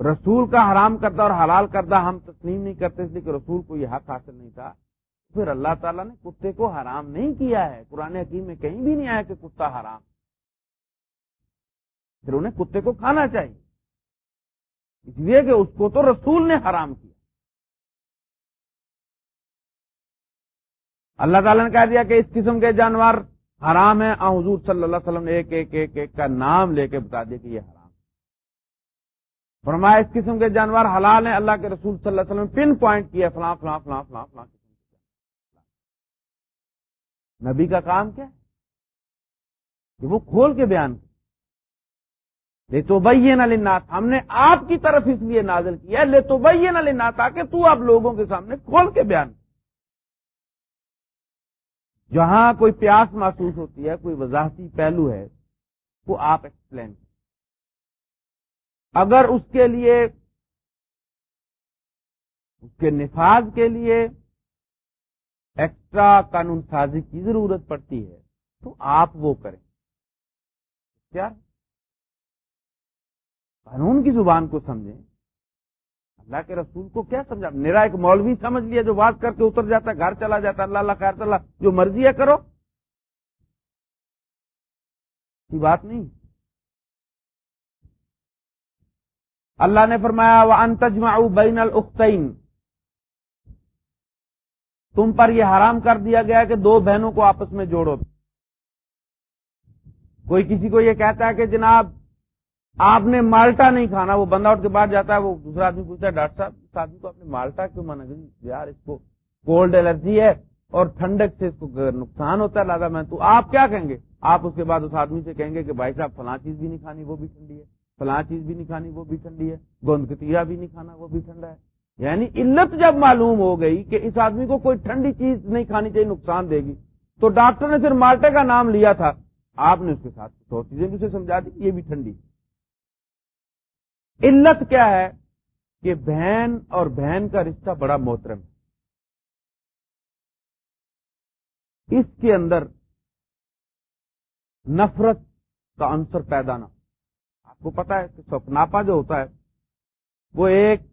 رسول کا حرام کردہ اور حلال کردہ ہم تسلیم نہیں کرتے، اس لیے کہ رسول کو یہ حق حاصل نہیں تھا۔ پھر اللہ تعالیٰ نے کتے کو حرام نہیں کیا ہے۔ قرآن حکیم میں کہیں بھی نہیں آیا کہ کتا حرام۔ پھر انہیں کتے کو کھانا چاہیے۔ اس لیے کہ اس کو تو رسول نے حرام کیا۔ اللہ تعالیٰ نے کہہ دیا کہ اس قسم کے جانور حرام ہیں۔ حضور صلی اللہ علیہ وسلم نے ایک ایک ایک ایک کا نام لے کے بتا دیا کہ یہ حرام۔ فرمایا، اس قسم کے جانور حلال ہیں۔ اللہ کے رسول صلی اللہ علیہ وسلم پن پوائنٹ کیا، فلاں فلاں فلاں فلاں فلاں نبی کا کام کیا؟ کہ وہ کھول کے بیان لے تو بھائی نہ لنات ہم نے آپ کی طرف اس لیے نازل کیا لے تو بھائی نہ تاکہ تو آپ لوگوں کے سامنے کھول کے بیان جہاں کوئی پیاس محسوس ہوتی ہے، کوئی وضاحتی پہلو ہے، وہ آپ ایکسپلین اگر اس کے لیے، اس کے نفاذ کے لیے ایکسٹرا قانون سازی کی ضرورت پڑتی ہے، تو آپ وہ کریں۔ کیا قانون کی زبان کو سمجھیں۔ اللہ کے رسول کو کیا سمجھا؟ میرا ایک مولوی سمجھ لیا جو بات کر کے اتر جاتا، گھر چلا جاتا، اللہ اللہ خیر اللہ، جو مرضی ہے کرو۔ کی بات نہیں۔ اللہ نے فرمایا وہ انتجما بین الختین تم پر یہ حرام کر دیا گیا کہ دو بہنوں کو آپس میں جوڑو۔ کوئی کسی کو یہ کہتا ہے کہ جناب، آپ نے مالٹا نہیں کھانا، وہ بندہ اٹھ کے بعد جاتا ہے، وہ دوسرا آدمی پوچھتا ہے، ڈاکٹر صاحب، اس آدمی کو آپ نے مالٹا کیوں مانا؟ یار، اس کو کولڈ الرجی ہے اور ٹھنڈک سے اس کو نقصان ہوتا ہے لادا میں تو آپ کیا کہیں گے؟ آپ اس کے بعد اس آدمی سے کہیں گے کہ بھائی صاحب، فلاں چیز بھی نہیں کھانی، وہ بھی ٹھنڈی ہے۔ فلاں چیز بھی نہیں کھانی، وہ بھی ٹھنڈی ہے۔ گوند کتیا بھی نہیں کھانا، وہ بھی ٹھنڈا ہے۔ یعنی علت جب معلوم ہو گئی کہ اس آدمی کو کوئی ٹھنڈی چیز نہیں کھانی چاہیے، نقصان دے گی، تو ڈاکٹر نے پھر مالٹے کا نام لیا تھا۔ آپ نے اس کے ساتھ سو چیزیں بھی اسے سمجھا دی یہ بھی ٹھنڈی۔ علت کیا ہے کہ بہن اور بہن کا رشتہ بڑا محترم ہے۔ اس کے اندر نفرت کا عنصر پیدا نہ آپ کو پتا ہے کہ سپناپا جو ہوتا ہے، وہ ایک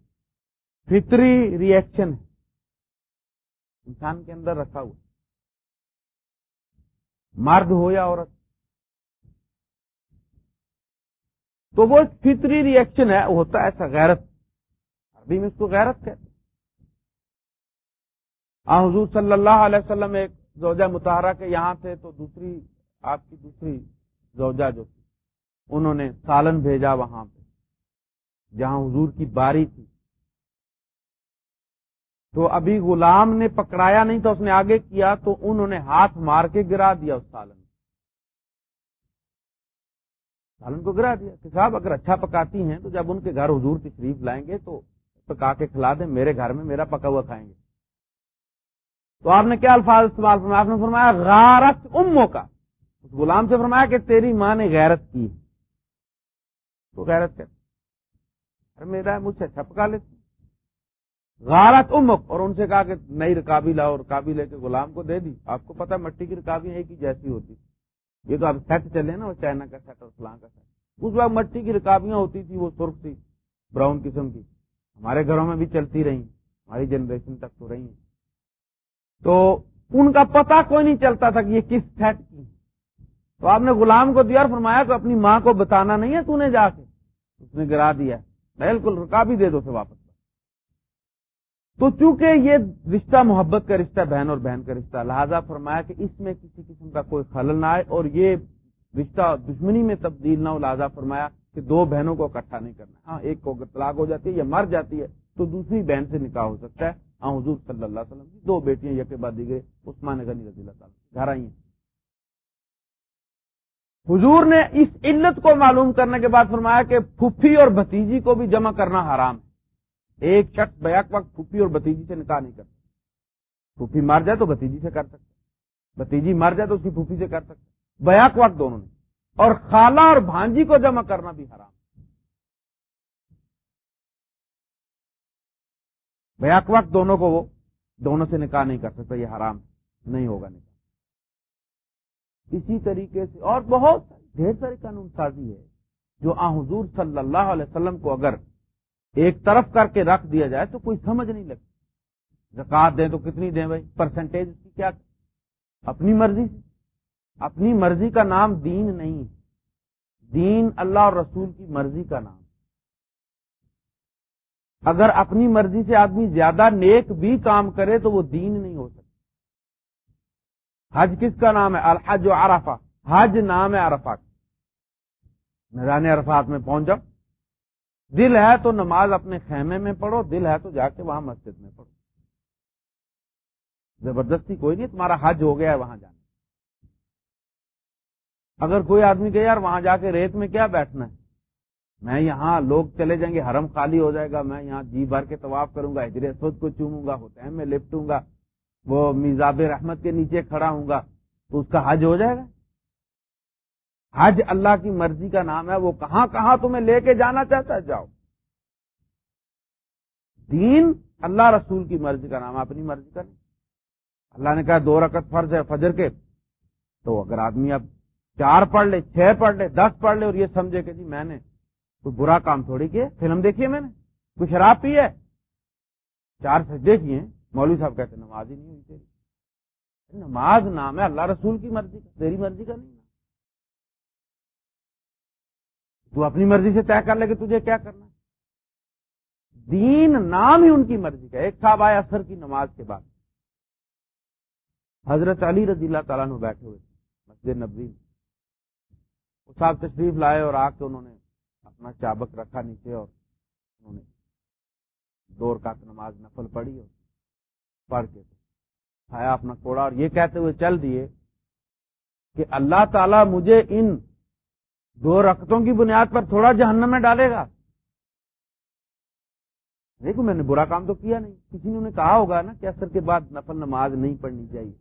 فطری ریئیکشن ہے۔ انسان کے اندر رکھا ہوا مرد ہو یا عورت۔ تو وہ فطری ریئیکشن ہے، ہوتا ہے ایسا غیرت۔ ابھی میں اس کو غیرت کہتے حضور صلی اللہ علیہ وسلم ایک زوجہ متحرہ کے یہاں تھے، تو دوسری، آپ کی دوسری زوجہ جو تھی، انہوں نے سالن بھیجا وہاں پہ، جہاں حضور کی باری تھی۔ تو ابھی غلام نے پکڑایا نہیں تھا، اس نے آگے کیا تو انہوں نے ہاتھ مار کے گرا دیا اس سالن سالن کو گرا دیا۔ کہ صاحب اگر اچھا پکاتی ہیں تو جب ان کے گھر حضور تشریف لائیں گے تو پکا کے کھلا دیں، میرے گھر میں میرا پکا ہوا کھائیں گے۔ تو آپ نے کیا الفاظ استعمال فرمایا؟ آپ نے فرمایا، غارت اموں کا۔ اس غلام سے فرمایا کہ تیری ماں نے غیرت کی تو غیرت ارے میرا مجھ سے اچھا پکا لیتی۔ غارت امک اور ان سے کہا کہ نئی رکابی لاؤ، رکابی لے کے غلام کو دے دی۔ آپ کو پتا مٹی کی رکابی ایک ہی جیسی ہوتی یہ تو اب سیٹ چلے نا، وہ چائنا کا سیٹ اور فلاں کا سیٹ۔ اس وقت مٹی کی رکابیاں ہوتی تھی وہ سرخ تھی براؤن قسم کی۔ ہمارے گھروں میں بھی چلتی رہی ہماری جنریشن تک تو رہی ہیں تو ان کا پتا کوئی نہیں چلتا تھا کہ یہ کس سیٹ کی تو آپ نے غلام کو دیا اور فرمایا تو اپنی ماں کو بتانا نہیں ہے تو نے جا کے۔ اس نے گرا دیا۔ بالکل رکابی دے دو سے واپس۔ تو چونکہ یہ رشتہ محبت کا رشتہ، بہن اور بہن کا رشتہ، لہذا فرمایا کہ اس میں کسی قسم کا کوئی خلل نہ آئے اور یہ رشتہ دشمنی میں تبدیل نہ ہو، لہذا فرمایا کہ دو بہنوں کو اکٹھا نہیں کرنا۔ ہاں ایک کو اگر طلاق ہو جاتی ہے یا مر جاتی ہے تو دوسری بہن سے نکاح ہو سکتا ہے۔ ہاں حضور صلی اللہ علیہ وسلم کی دو بیٹیاں یکے بعد دی گئے عثمان غنی رضی اللہ تعالیٰ گھر آئی ہیں حضور نے اس علت کو معلوم کرنے کے بعد فرمایا کہ پھپھی اور بھتیجی کو بھی جمع کرنا حرام۔ ہے ایک شخص بیک وقت پھوپھی اور بتیجی سے نکاح نہیں کرتا۔ پھوپھی مر جائے تو بتیجی سے کر سکتے بتیجی مر جائے تو اس کی پھوپھی سے کر سکتے بیک وقت دونوں نے۔ اور خالہ اور بھانجی کو جمع کرنا بھی حرام۔ بیک وقت دونوں کو وہ دونوں سے نکاح نہیں کر سکتا، یہ حرام نہیں ہوگا نکاح۔ اسی طریقے سے اور بہت ڈھیر ساری قانون سازی ہے۔ جو آ حضور صلی اللہ علیہ وسلم کو اگر ایک طرف کر کے رکھ دیا جائے تو کوئی سمجھ نہیں لگتی۔ زکات دیں تو کتنی دیں بھائی؟ پرسنٹیج کی کیا؟ اپنی مرضی۔ سے اپنی مرضی کا نام دین نہیں۔ دین اللہ اور رسول کی مرضی کا نام۔ اگر اپنی مرضی سے آدمی زیادہ نیک بھی کام کرے تو وہ دین نہیں ہو سکتا۔ حج کس کا نام ہے؟ الحج و عرفہ۔ حج نام ہے عرفات۔ میدان عرفات میں پہنچ جاؤ۔ دل ہے تو نماز اپنے خیمے میں پڑھو، دل ہے تو جا کے وہاں مسجد میں پڑھو۔ زبردستی کوئی نہیں، تمہارا حج ہو گیا ہے، وہاں جانا۔ اگر کوئی آدمی کہ یار وہاں جا کے ریت میں کیا بیٹھنا ہے؟ میں یہاں لوگ چلے جائیں گے، حرم خالی ہو جائے گا، میں یہاں جی بھر کے طواف کروں گا ہجر اسود کو چوموں گا ہوتے میں لپٹوں گا، وہ میزاب رحمت کے نیچے کھڑا ہوں گا، تو اس کا حج ہو جائے گا؟ حج اللہ کی مرضی کا نام ہے، وہ کہاں کہاں تمہیں لے کے جانا چاہتا ہے؟ جاؤ۔ دین اللہ رسول کی مرضی کا نام ہے، اپنی مرضی کا نہیں۔ اللہ نے کہا دو رکعت فرض ہے فجر کے۔ تو اگر آدمی اب چار پڑھ لے، چھ پڑھ لے، دس پڑھ لے اور یہ سمجھے کہ جی میں نے کوئی برا کام تھوڑی کیا، فلم دیکھی ہے میں نے؟ کوئی شراب پی ہے؟ چار سجدے کیے۔ مولوی صاحب کہتے نماز ہی نہیں ہوئی تیری۔ نماز نام ہے اللہ رسول کی مرضی کا، تیری مرضی کا نہیں۔ تو اپنی مرضی سے طے کر لے کہ تجھے کیا کرنا دین نام ہی ان کی مرضی کا ایک صاحب آئے اثر کی نماز کے بعد۔ حضرت علی رضی اللہ تعالیٰ نے بیٹھے ہوئے مسجد نبی وہ صاحب تشریف لائے اور آ کے انہوں نے اپنا چابک رکھا نیچے اور انہوں نے دور کا نماز نفل پڑھی اور پڑھ کے کھایا اپنا کوڑا اور یہ کہتے ہوئے چل دیے کہ اللہ تعالی مجھے ان دو رقطوں کی بنیاد پر تھوڑا جہنم میں ڈالے گا۔ دیکھو، میں نے برا کام تو کیا نہیں۔ کسی نے انہیں کہا ہوگا نا کہ اثر کے بعد نفل نماز نہیں پڑھنی چاہیے۔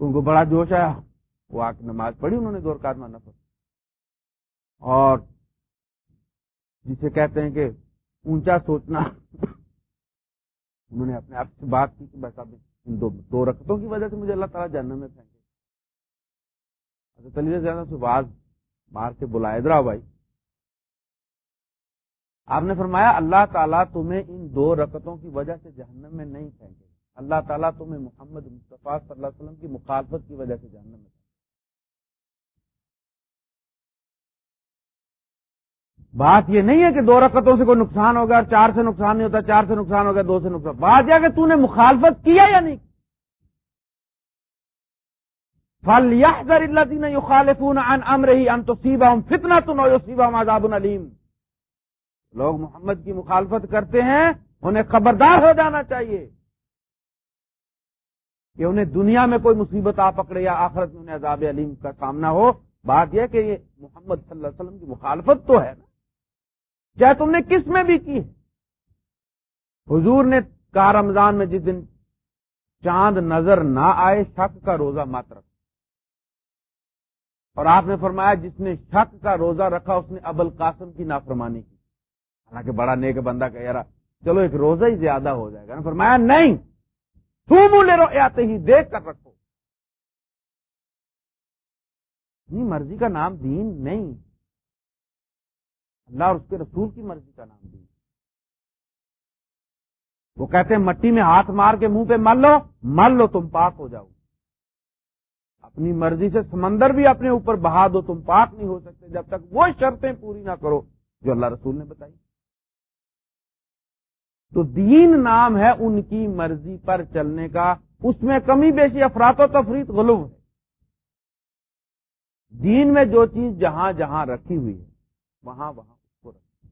ان کو بڑا جوش آیا۔ وہ آ نماز پڑھی، انہوں نے دور کا نفل۔ اور جسے کہتے ہیں کہ اونچا سوچنا۔ انہوں نے اپنے آپ سے بات کی کہ بس اب ان دو دو رقطوں کی وجہ سے مجھے اللہ تعالیٰ جنم میں پھینکے۔ چلیے زیادہ سے باز باہر سے بلائے درا بھائی۔ آپ نے فرمایا، اللہ تعالیٰ تمہیں ان دو رکتوں کی وجہ سے جہنم میں نہیں پھینکے اللہ تعالیٰ تمہیں محمد مصطفیٰ صلی اللہ علیہ وسلم کی مخالفت کی وجہ سے جہنم میں بات یہ نہیں ہے کہ دو رکتوں سے کوئی نقصان ہوگا چار سے نقصان نہیں ہوتا، چار سے نقصان ہوگا، دو سے نقصان۔ بات یہ کہ تو نے مخالفت کیا یا نہیں؟ فل یا خالفون رہی ان تو سیبا ہوں فتنا تو نو سیبا لوگ محمد کی مخالفت کرتے ہیں، انہیں خبردار ہو جانا چاہیے کہ انہیں دنیا میں کوئی مصیبت آ پکڑے یا آخرت میں انہیں عذاب علیم کا سامنا ہو۔ بات یہ کہ یہ محمد صلی اللہ علیہ وسلم کی مخالفت تو ہے نا۔ چاہے تم نے کس میں بھی کی حضور نے کہا رمضان میں جس دن چاند نظر نہ آئے، شک کا روزہ مت رکھ اور آپ نے فرمایا جس نے شک کا روزہ رکھا اس نے ابل قاسم کی نافرمانی کی۔ حالانکہ بڑا نیک بندہ کہ یار چلو ایک روزہ ہی زیادہ ہو جائے گا فرمایا نہیں، تو لے رو آتے ہی دیکھ کر رکھو۔ مرضی کا نام دین نہیں۔ اللہ اور اس کے رسول کی مرضی کا نام دین۔ وہ کہتے ہیں، مٹی میں ہاتھ مار کے منہ پہ مل لو مل لو تم، پاک ہو جاؤ۔ اپنی مرضی سے سمندر بھی اپنے اوپر بہا دو، تم پاک نہیں ہو سکتے۔ جب تک وہ شرطیں پوری نہ کرو جو اللہ رسول نے بتائی۔ تو دین نام ہے ان کی مرضی پر چلنے کا۔ اس میں کمی بیشی افراد و تفریح غلوم ہے۔ دین میں جو چیز جہاں جہاں رکھی ہوئی ہے، وہاں وہاں اس کو رکھ۔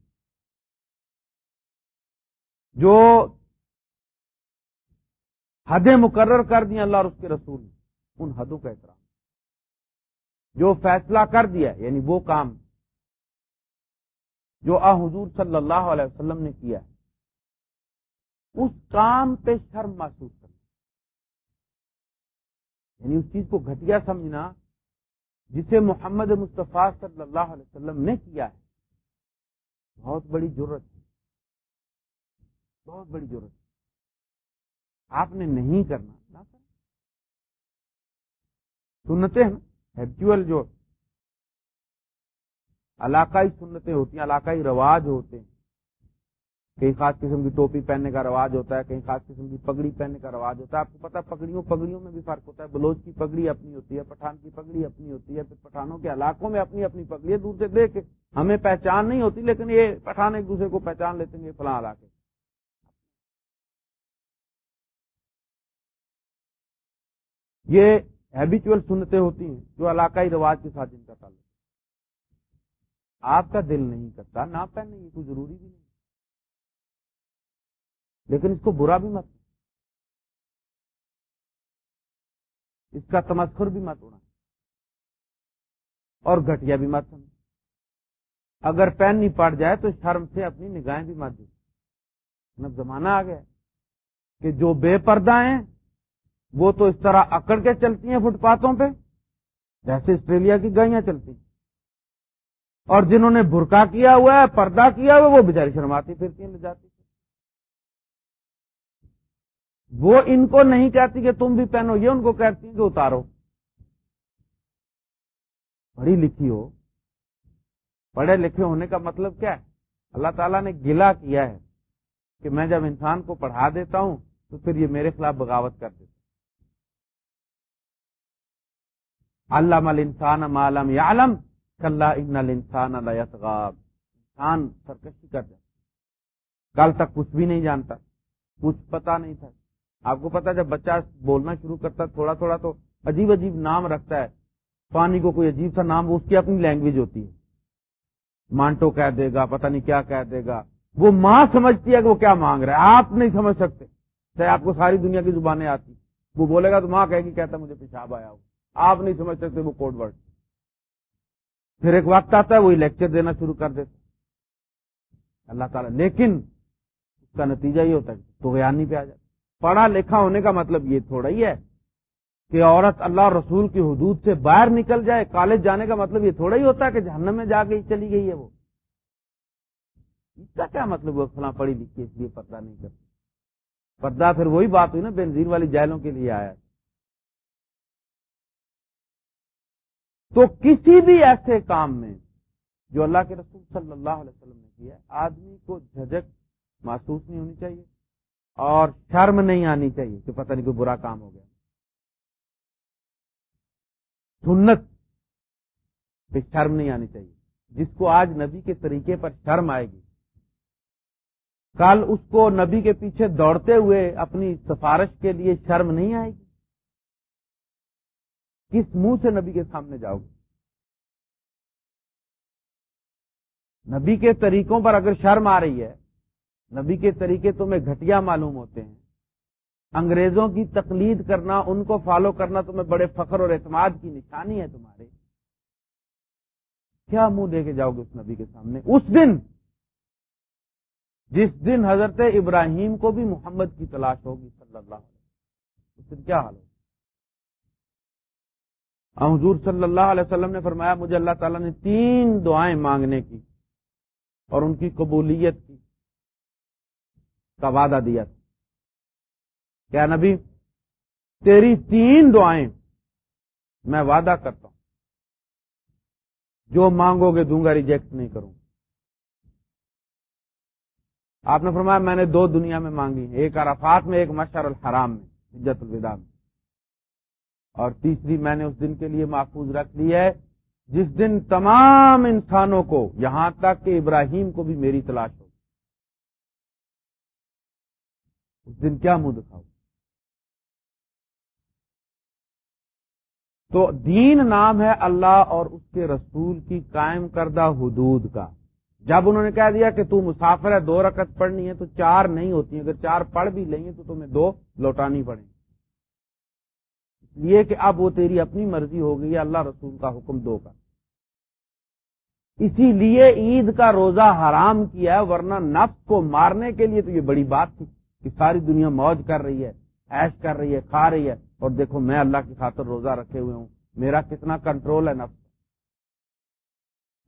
جو حدیں مقرر کر دی اللہ اور اس کے رسول نے۔ ان حدوں کا احترام۔ جو فیصلہ کر دیا یعنی وہ کام جو آ حضور صلی اللہ علیہ وسلم نے کیا ہے، اس کام پہ شرم محسوس کرنا۔ یعنی اس چیز کو گھٹیا سمجھنا، جسے محمد مصطفیٰ صلی اللہ علیہ وسلم نے کیا ہے، بہت بڑی ضرورت ہے۔ بہت بڑی ضرورت آپ نے نہیں کرنا۔ نہ کرنا سنتے ہیں۔ ہیبچل جو علاقائی سنتیں ہوتی ہیں، علاقائی رواج ہوتے ہیں۔ کئی خاص قسم کی ٹوپی پہننے کا رواج ہوتا ہے، کئی خاص قسم کی پگڑی پہننے کا رواج ہوتا ہے۔ آپ کو پتا پگڑیوں پگڑیوں میں بھی فرق ہوتا ہے۔ بلوچ کی پگڑی اپنی ہوتی ہے، پٹھان کی پگڑی اپنی ہوتی ہے، پھر پٹھانوں کے علاقوں میں اپنی اپنی پگڑی ہے۔ دور سے دیکھ ہمیں پہچان نہیں ہوتی، لیکن یہ پٹھان ایک دوسرے کو پہچان لیتے ہیں، یہ فلاں علاقے۔ یہ ہیبیچل سنتیں ہوتی ہیں جو علاقائی رواج کے ساتھ جن کا تعلق آپ کا دل نہیں کرتا نہ پہننے یہ کوئی ضروری بھی نہیں۔ لیکن اس کو برا بھی مت۔ اس کا تمسخر بھی مت ہونا۔ اور گھٹیا بھی مت سمجھ اگر پہننی پڑ جائے تو شرم سے اپنی نگاہیں بھی مت دی مطلب زمانہ آ گیا کہ جو بے پردہ ہیں وہ تو اس طرح اکڑ کے چلتی ہیں فٹ پاتھوں پہ، جیسے آسٹریلیا کی گائیاں چلتی اور جنہوں نے برقع کیا ہوا ہے، پردہ کیا ہوا وہ بےچاری شرماتی پھرتی ہیں جاتی وہ ان کو نہیں کہتی کہ تم بھی پہنو، یہ ان کو کہتی ہیں کہ اتارو۔ پڑھی لکھی ہو۔ پڑھے لکھے ہونے کا مطلب کیا ہے؟ اللہ تعالیٰ نے گلا کیا ہے کہ میں جب انسان کو پڑھا دیتا ہوں تو پھر یہ میرے خلاف بغاوت کر دیتا علام انسان عالم عالم کل انسان انسان سرکشی کر جائے کل تک کچھ بھی نہیں جانتا، کچھ پتا نہیں تھا۔ آپ کو پتا جب بچہ بولنا شروع کرتا تھوڑا تھوڑا تو عجیب عجیب نام رکھتا ہے۔ پانی کو کوئی عجیب سا نام اس کی اپنی لینگویج ہوتی ہے۔ مانٹو کہہ دے گا، پتہ نہیں کیا کہہ دے گا۔ وہ ماں سمجھتی ہے کہ وہ کیا مانگ رہا ہے، آپ نہیں سمجھ سکتے۔ چاہے آپ کو ساری دنیا کی زبانیں آتی، وہ بولے گا تو ماں کہے گی، کہتا مجھے پیشاب آیا ہو آپ نہیں سمجھ سکتے وہ کوڈ ورڈ پھر ایک وقت آتا ہے، وہی لیکچر دینا شروع کر دیتے اللہ تعالیٰ، لیکن اس کا نتیجہ یہ ہوتا ہے تو بیانی پہ آ جاتا پڑھا لکھا ہونے کا مطلب یہ تھوڑا ہی ہے کہ عورت اللہ رسول کی حدود سے باہر نکل جائے، کالج جانے کا مطلب یہ تھوڑا ہی ہوتا ہے کہ جہنم میں جا کے چلی گئی ہے وہ۔ اس کا کیا مطلب وہ فلاں پڑھی لکھی اس لیے پردہ نہیں کرتی پردہ پھر وہی بات ہوئی نا بینزین والی جائلوں کے لیے آیا۔ تو کسی بھی ایسے کام میں جو اللہ کے رسول صلی اللہ علیہ وسلم نے کیا آدمی کو جھجک محسوس نہیں ہونی چاہیے اور شرم نہیں آنی چاہیے کہ پتہ نہیں کوئی برا کام ہو گیا۔ سنت پہ شرم نہیں آنی چاہیے۔ جس کو آج نبی کے طریقے پر شرم آئے گی، کل اس کو نبی کے پیچھے دوڑتے ہوئے اپنی سفارش کے لیے شرم نہیں آئے گی۔ کس منہ سے نبی کے سامنے جاؤ گے؟ نبی کے طریقوں پر اگر شرم آ رہی ہے، نبی کے طریقے تمہیں گھٹیا معلوم ہوتے ہیں۔ انگریزوں کی تقلید کرنا، ان کو فالو کرنا تمہیں بڑے فخر اور اعتماد کی نشانی ہے تمہارے۔ کیا منہ دے کے جاؤ گے اس نبی کے سامنے؟ اس دن، جس دن حضرت ابراہیم کو بھی محمد کی تلاش ہوگی صلی اللہ علیہ وسلم، اس دن کیا حال ہوگا؟ حضور صلی اللہ علیہ وسلم نے فرمایا، مجھے اللہ تعالیٰ نے تین دعائیں مانگنے کی اور ان کی قبولیت کی کا وعدہ دیا تھا۔ کیا نبی، تیری تین دعائیں میں وعدہ کرتا ہوں۔ جو مانگو گے دوں گا ریجیکٹ نہیں کروں۔ آپ نے فرمایا، میں نے دو دنیا میں مانگی ایک عرفات میں، ایک مشر الحرام میں، حجت الوداع میں۔ اور تیسری میں نے اس دن کے لیے محفوظ رکھ لی ہے، جس دن تمام انسانوں کو یہاں تک کہ ابراہیم کو بھی میری تلاش ہو۔ اس دن کیا منہ دکھاؤ تو دین نام ہے اللہ اور اس کے رسول کی قائم کردہ حدود کا۔ جب انہوں نے کہہ دیا کہ تو مسافر ہے، دو رکعت پڑھنی ہے تو چار نہیں ہوتی، اگر چار پڑھ بھی لیں گے تو تمہیں دو لوٹانی پڑیں۔ اس لیے کہ اب وہ تیری اپنی مرضی ہو گئی اللہ رسول کا حکم دو کا اسی لیے عید کا روزہ حرام کیا ہے، ورنہ نفس کو مارنے کے لیے تو یہ بڑی بات تھی کہ ساری دنیا موج کر رہی ہے ایش کر رہی ہے، کھا رہی ہے۔ اور دیکھو، میں اللہ کی خاطر روزہ رکھے ہوئے ہوں۔ میرا کتنا کنٹرول ہے نفس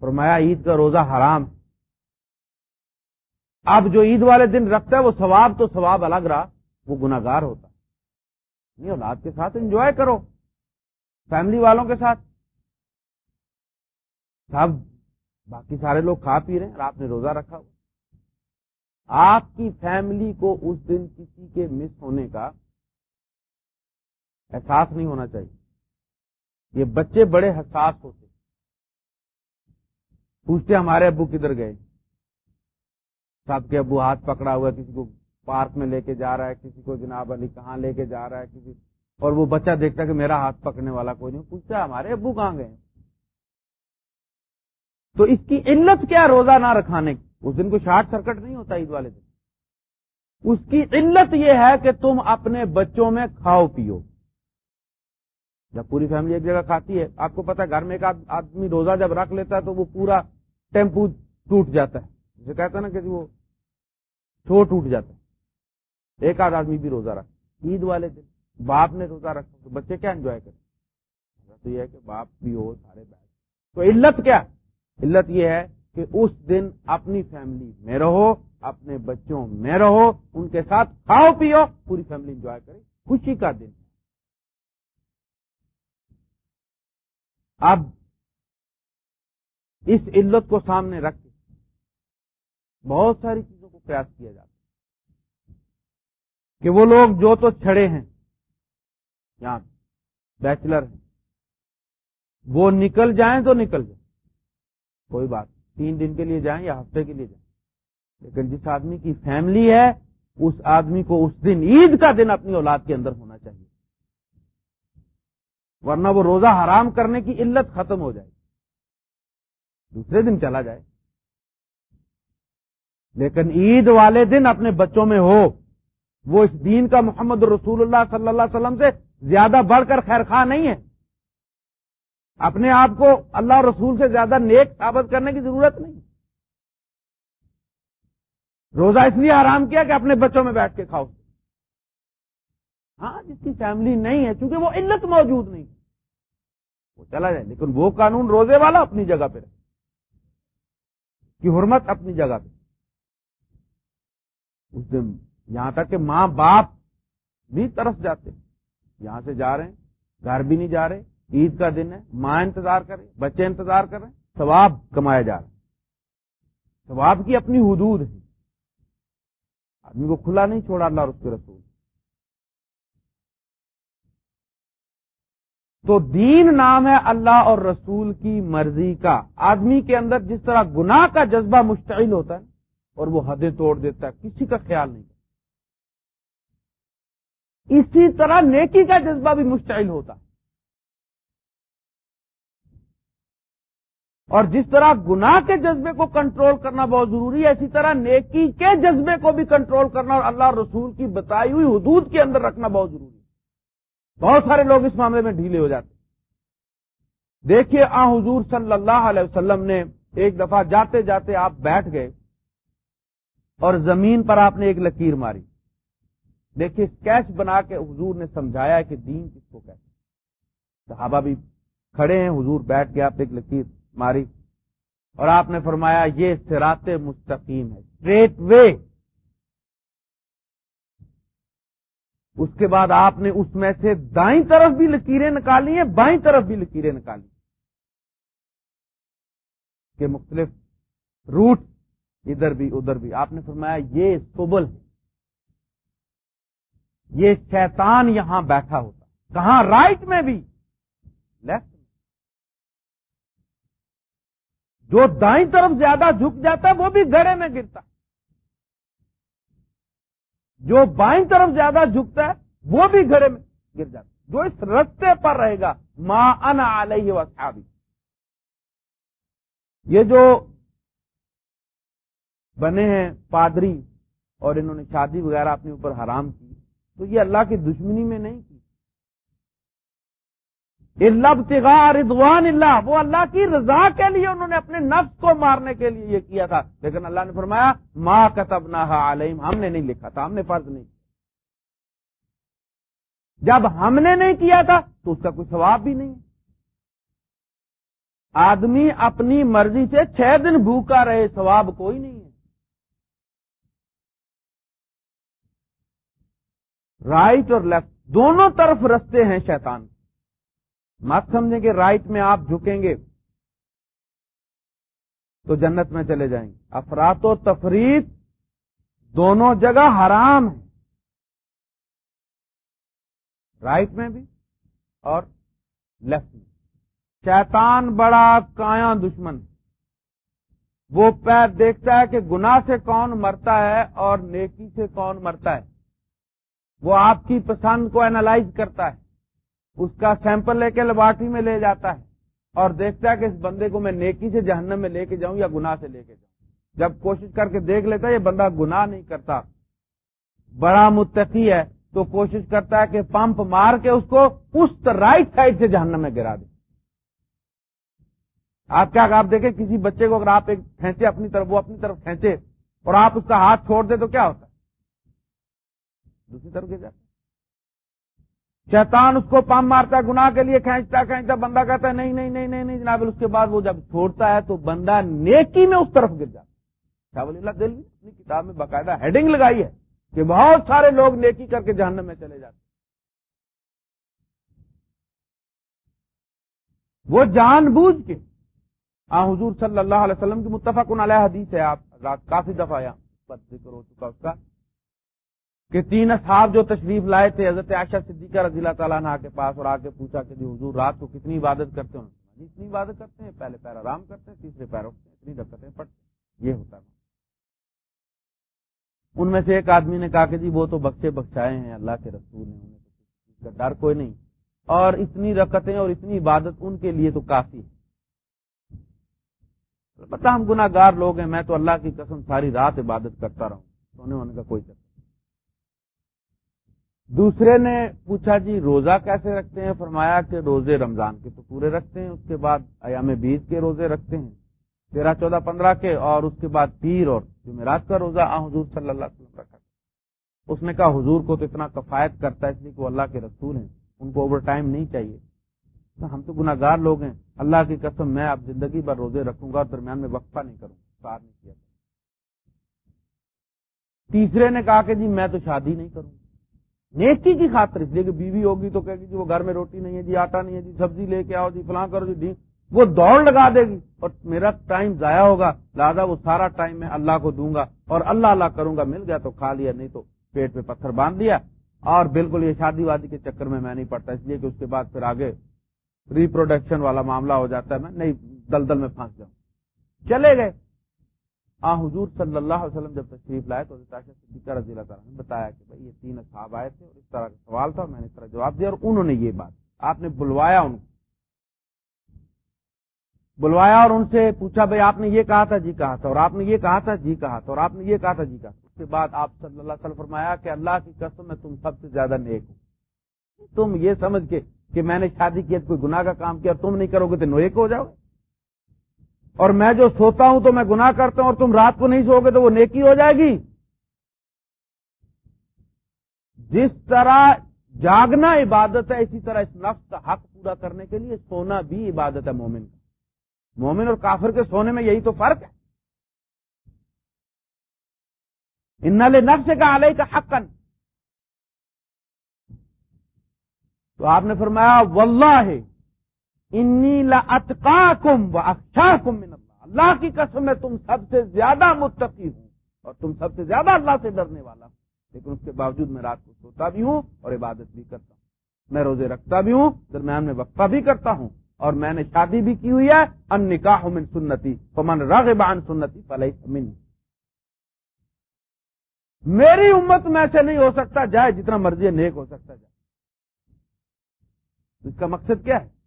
فرمایا، عید کا روزہ حرام۔ اب جو عید والے دن رکھتا ہے، وہ ثواب تو ثواب الگ رہا، وہ گناگار ہوتا۔ نہیں، اولاد کے ساتھ انجوائے کرو فیملی والوں کے ساتھ۔ سب، باقی سارے لوگ کھا پی رہے ہیں اور آپ نے روزہ رکھا ہوا۔ آپ کی فیملی کو اس دن کسی کے مس ہونے کا احساس نہیں ہونا چاہیے۔ یہ بچے بڑے حساس ہوتے پوچھتے ہمارے ابو کدھر گئے؟ سب کے ابو ہاتھ پکڑا ہوا کسی کو پارک میں لے کے جا رہا ہے، کسی کو جناب علی کہاں لے کے جا رہا ہے، کسی اور وہ بچہ دیکھتا کہ میرا ہاتھ پکڑنے والا کوئی نہیں، پوچھتا ہمارے ابو کہاں گئے؟ تو اس کی علت کیا روزہ نہ رکھانے کی؟ اس دن کو شارٹ سرکٹ نہیں ہوتا عید والے دن۔ اس کی علت یہ ہے کہ تم اپنے بچوں میں کھاؤ پیو۔ جب پوری فیملی ایک جگہ کھاتی ہے، آپ کو پتا گھر میں ایک آدمی روزہ جب رکھ لیتا ہے تو وہ پورا ٹیمپو ٹوٹ جاتا ہے۔ جسے کہتا ہے نا کہ وہ چھو ٹوٹ جاتا ہے۔ ایک آدھ آدمی بھی روزہ رکھتا عید والے دن۔ باپ نے روزہ رکھا، تو بچے کیا انجوائے کریں؟ تو یہ ہے کہ باپ بھی ہو، سارے بیٹھ۔ تو علت کیا؟ علت یہ ہے کہ اس دن اپنی فیملی میں رہو، اپنے بچوں میں رہو، ان کے ساتھ کھاؤ، پیو، پوری فیملی انجوائے کرے خوشی کا دن۔ اب اس علت کو سامنے رکھ کے بہت ساری چیزوں کو پریاس کیا جاتا کہ وہ لوگ جو تو چھڑے ہیں، یہاں بیچلر ہیں۔ وہ نکل جائیں تو نکل جائیں۔ کوئی بات تین دن کے لیے جائیں یا ہفتے کے لیے جائیں۔ لیکن جس آدمی کی فیملی ہے، اس آدمی کو اس دن عید کا دن اپنی اولاد کے اندر ہونا چاہیے۔ ورنہ وہ روزہ حرام کرنے کی علت ختم ہو جائے۔ دوسرے دن چلا جائے۔ لیکن عید والے دن اپنے بچوں میں ہو وہ اس دین کا محمد رسول اللہ صلی اللہ علیہ وسلم سے زیادہ بڑھ کر خیر خواہ نہیں ہے۔ اپنے آپ کو اللہ رسول سے زیادہ نیک ثابت کرنے کی ضرورت نہیں۔ روزہ اس لیے آرام کیا کہ اپنے بچوں میں بیٹھ کے کھاؤ۔ ہاں جس کی فیملی نہیں ہے، چونکہ وہ علت موجود نہیں۔ وہ چلا جائے، لیکن وہ قانون روزے والا اپنی جگہ پہ رہے کی حرمت اپنی جگہ پہ اس دن یہاں تک کہ ماں باپ بھی طرف جاتے یہاں سے جا رہے ہیں، گھر بھی نہیں جا رہے، عید کا دن ہے، ماں انتظار کرے بچے انتظار کر رہے ہیں، ثواب کمایا جا رہا ہے۔ ثواب کی اپنی حدود ہے آدمی کو کھلا نہیں چھوڑا اللہ اور اس کے رسول۔ تو دین نام ہے اللہ اور رسول کی مرضی کا۔ آدمی کے اندر جس طرح گناہ کا جذبہ مشتعل ہوتا ہے اور وہ حدیں توڑ دیتا ہے، کسی کا خیال نہیں۔ اسی طرح نیکی کا جذبہ بھی مشتعل ہوتا۔ اور جس طرح گناہ کے جذبے کو کنٹرول کرنا بہت ضروری ہے، اسی طرح نیکی کے جذبے کو بھی کنٹرول کرنا اور اللہ رسول کی بتائی ہوئی حدود کے اندر رکھنا بہت ضروری ہے۔ بہت سارے لوگ اس معاملے میں ڈھیلے ہو جاتے دیکھیے، آ حضور صلی اللہ علیہ وسلم نے ایک دفعہ جاتے جاتے آپ بیٹھ گئے اور زمین پر آپ نے ایک لکیر ماری۔ دیکھیے اسکیچ بنا کے حضور نے سمجھایا کہ دین کس کو کہتے صحابہ بھی کھڑے ہیں، حضور بیٹھ کے آپ ایک لکیر ماری اور آپ نے فرمایا، یہ سرات مستقیم ہے اسٹریٹ وے اس کے بعد آپ نے اس میں سے دائیں طرف بھی لکیریں نکالی ہیں، بائیں طرف بھی لکیریں نکالی کہ مختلف روٹ ادھر بھی ادھر بھی۔ آپ نے فرمایا، یہ سبل ہے۔ یہ شیطان یہاں بیٹھا ہوتا کہاں؟ رائٹ میں بھی۔ لیفٹ جو دائیں طرف زیادہ جھک جاتا ہے، وہ بھی گڑے میں گرتا جو بائیں طرف زیادہ جھکتا ہے، وہ بھی گھڑے میں گر جاتا جو اس رستے پر رہے گا ماں ان علیہ وصحابی یہ جو بنے ہیں پادری اور انہوں نے شادی وغیرہ اپنے اوپر حرام کی تو یہ اللہ کی دشمنی میں نہیں اللہ رضوان اللہ، وہ اللہ کی رضا کے لیے انہوں نے اپنے نفس کو مارنے کے لیے یہ کیا تھا۔ لیکن اللہ نے فرمایا ماں کتب نہ ہم نے نہیں لکھا تھا، ہم نے فرض نہیں جب ہم نے نہیں کیا تھا، تو اس کا کوئی ثواب بھی نہیں۔ آدمی اپنی مرضی سے چھ دن بھوکا رہے، ثواب کوئی نہیں۔ رائٹ اور لیفٹ دونوں طرف رستے ہیں شیطان مت سمجھیں کہ رائٹ میں آپ جھکیں گے تو جنت میں چلے جائیں گے۔ افراد و تفریح دونوں جگہ حرام ہے رائٹ میں بھی اور لیفٹ میں۔ شیطان بڑا کایا دشمن وہ پیر دیکھتا ہے کہ گنا سے کون مرتا ہے اور نیکی سے کون مرتا ہے۔ وہ آپ کی پسند کو اینالائز کرتا ہے۔ اس کا سیمپل لے کے لیبارٹری میں لے جاتا ہے اور دیکھتا ہے کہ اس بندے کو میں نیکی سے جہنم میں لے کے جاؤں یا گناہ سے لے کے جاؤں۔ جب کوشش کر کے دیکھ لیتا ہے یہ بندہ گناہ نہیں کرتا۔ بڑا متقی ہے تو کوشش کرتا ہے کہ پمپ مار کے اس کو اس رائٹ سائڈ سے جہنم میں گرا دے۔ آپ کیا آپ دیکھیں کسی بچے کو اگر آپ ایک کھینچے اپنی طرف، وہ اپنی طرف کھینچے اور آپ اس کا ہاتھ چھوڑ دیں تو کیا ہوتا ہے؟ دوسری طرف گر جاتا شیطان اس کو پام مارتا ہے، گناہ کے لیے کھینچتا کھینچتا بندہ کہتا ہے، نہیں نہیں نہیں نہیں جناب، اس کے بعد وہ جب چھوڑتا ہے تو بندہ نیکی میں اس طرف گر جاتا شاہ ولی اللہ دل اپنی کتاب میں باقاعدہ ہیڈنگ لگائی ہے کہ بہت سارے لوگ نیکی کر کے جہنم میں چلے جاتے وہ جان بوجھ کے، آ، حضور صلی اللہ علیہ وسلم کی متفق علیہ حدیث ہے، آپ رات کافی دفعہ یہاں پر ذکر ہو چکا اس کا۔ کہ تین اصحاب جو تشریف لائے تھے، حضرت عائشہ صدیقہ رضی اللہ تعالیٰ نے کے پاس اور آ کے پوچھا کہ جی حضور رات کو کتنی عبادت کرتے ہیں؟ اتنی عبادت کرتے ہیں، پہلے پیر آرام کرتے ہیں، تیسرے پیر اٹھتے ہیں، اتنی دقتیں پڑتے یہ ہوتا ہے۔ ان میں سے ایک آدمی نے کہا کہ جی وہ تو بخشے بخشائے ہیں، اللہ کے رسول ہیں انہیں تو جی، کا ڈر کوئی نہیں۔ اور اتنی رکتیں اور اتنی عبادت ان کے لیے تو کافی ہے۔ پتا ہم گناہ گار لوگ ہیں، میں تو اللہ کی قسم ساری رات عبادت کرتا رہوں سونے ہونے کا کوئی چکر دوسرے نے پوچھا جی روزہ کیسے رکھتے ہیں؟ فرمایا کہ روزے رمضان کے تو پورے رکھتے ہیں، اس کے بعد ایام بیس کے روزے رکھتے ہیں، تیرہ، چودہ، پندرہ کے، اور اس کے بعد پیر اور جمعرات کا روزہ آ حضور صلی اللہ علیہ وسلم رکھا۔ اس نے کہا حضور کو تو اتنا کفایت کرتا ہے، اس لیے کہ وہ اللہ کے رسول ہیں، ان کو اوور ٹائم نہیں چاہیے۔ ہم تو گناہ گار لوگ ہیں، اللہ کی قسم میں اب زندگی بھر روزے رکھوں گا درمیان میں وقفہ نہیں کروں کار نہیں کیا۔ تیسرے نے کہا کہ جی میں تو شادی نہیں کروں نیکی کی خاطر اس لیے کہ بیوی ہوگی تو کہ جی وہ گھر میں روٹی نہیں ہے جی آٹا نہیں ہے جی سبزی لے کے آؤ جی فلاں کرو جی وہ دوڑ لگا دے گی اور میرا ٹائم ضائع ہوگا۔ لہٰذا وہ سارا ٹائم میں اللہ کو دوں گا اور اللہ اللہ کروں گا۔ مل گیا تو کھا لیا، نہیں تو پیٹ پہ پتھر باندھ دیا اور بالکل یہ شادی وادی کے چکر میں میں نہیں پڑتا، اس لیے کہ اس کے بعد پھر آگے ریپروڈکشن والا معاملہ ہو جاتا ہے۔ میں نہیں دل دل میں پھنس جاؤں۔ چلے گئے۔ آ، حضور صلی اللہ علیہ وسلم جب تشریف لائے تو صدیقہ رضی اللہ تعالیٰ نے بتایا کہ بھائی یہ تین اصحاب آئے تھے اور اس طرح کا سوال تھا، میں نے اس طرح جواب دیا اور انہوں نے یہ بات آپ نے بلوایا ان کو۔ بلوایا اور ان سے پوچھا، بھائی آپ نے یہ کہا تھا جی کہا تھا، اور آپ نے یہ کہا تھا جی کہا تھا، اور آپ نے یہ کہا تھا جی کہا تھا۔ اس کے بعد آپ صلی اللہ علیہ وسلم فرمایا کہ اللہ کی قسم میں تم سب سے زیادہ نیک ہوں تم یہ سمجھ کے کہ میں نے شادی کی کوئی گناہ کا کام کیا تم نہیں کرو گے تو نیک ہو جاؤ۔ اور میں جو سوتا ہوں تو میں گناہ کرتا ہوں اور تم رات کو نہیں سو گے تو وہ نیکی ہو جائے گی؟ جس طرح جاگنا عبادت ہے، اسی طرح اس نفس کا حق پورا کرنے کے لیے سونا بھی عبادت ہے مومن کا۔ مومن اور کافر کے سونے میں یہی تو فرق ہے۔ ان نفس کا علیہ کا حق تو آپ نے فرمایا واللہ انی لاتقاکم واخشاکم من اللہ۔ اللہ کی قسم میں تم سب سے زیادہ متقی ہوں اور تم سب سے زیادہ اللہ سے ڈرنے والا ہوں۔ لیکن اس کے باوجود میں رات کو سوتا بھی ہوں اور عبادت بھی کرتا ہوں۔ میں روزے رکھتا بھی ہوں، درمیان میں وقفہ بھی کرتا ہوں اور میں نے شادی بھی کی ہوئی ہے۔ ان نکاح من سنتی، فمن راغب عن سنتی فلیس من میری امت میں سے نہیں ہو سکتا، جائے جتنا مرضی نیک ہو سکتا جائے اس کا مقصد کیا ہے؟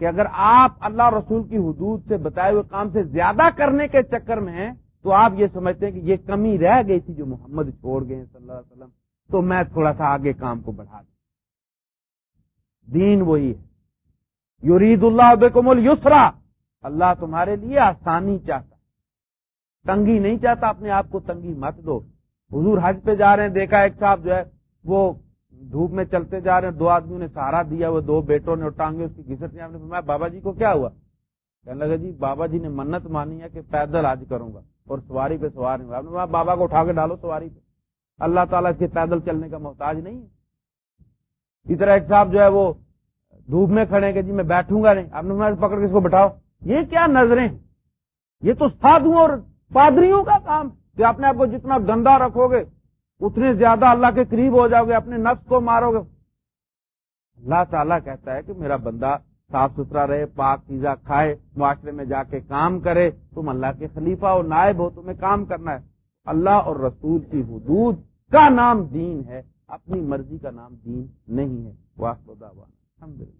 کہ اگر آپ اللہ رسول کی حدود سے بتائے ہوئے کام سے زیادہ کرنے کے چکر میں ہیں، تو آپ یہ سمجھتے ہیں کہ یہ کمی رہ گئی تھی جو محمد چھوڑ گئے صلی اللہ علیہ وسلم۔ تو میں تھوڑا سا آگے کام کو بڑھا دوں۔ دین وہی ہے۔ یورید اللہ بیکم السرا اللہ تمہارے لیے آسانی چاہتا تنگی نہیں چاہتا، اپنے آپ کو تنگی مت دو۔ حضور حج پہ جا رہے ہیں، دیکھا ایک صاحب جو ہے، وہ دھوپ میں چلتے جا رہے ہیں، دو آدمیوں نے سہارا دیا وہ دو بیٹوں نے ٹانگے اس کی گھسٹ نے فرمایا، بابا جی کو کیا ہوا؟ کہنے لگا جی بابا جی نے منت مانی ہے کہ پیدل آج کروں گا اور سواری پہ سوار نہیں آپ نے بابا کو اٹھا کے ڈالو سواری پہ۔ اللہ تعالیٰ کے پیدل چلنے کا محتاج نہیں ہے۔ اس طرح ایک صاحب جو ہے وہ دھوپ میں کھڑے کہ جی میں بیٹھوں گا نہیں۔ آپ نے پکڑ کے اس کو بٹھاؤ۔ یہ کیا نظریں یہ تو سادھو اور پادریوں کا کام کہ اپنے آپ کو جتنا گندا رکھو گے اتنے زیادہ اللہ کے قریب ہو جاؤ گے، اپنے نفس کو مارو گے۔ اللہ تعالیٰ کہتا ہے کہ میرا بندہ صاف ستھرا رہے، پاک پیزا کھائے، معاشرے میں جا کے کام کرے۔ تم اللہ کے خلیفہ اور نائب ہو، تمہیں کام کرنا ہے۔ اللہ اور رسول کی حدود کا نام دین ہے، اپنی مرضی کا نام دین نہیں ہے۔ الحمد للہ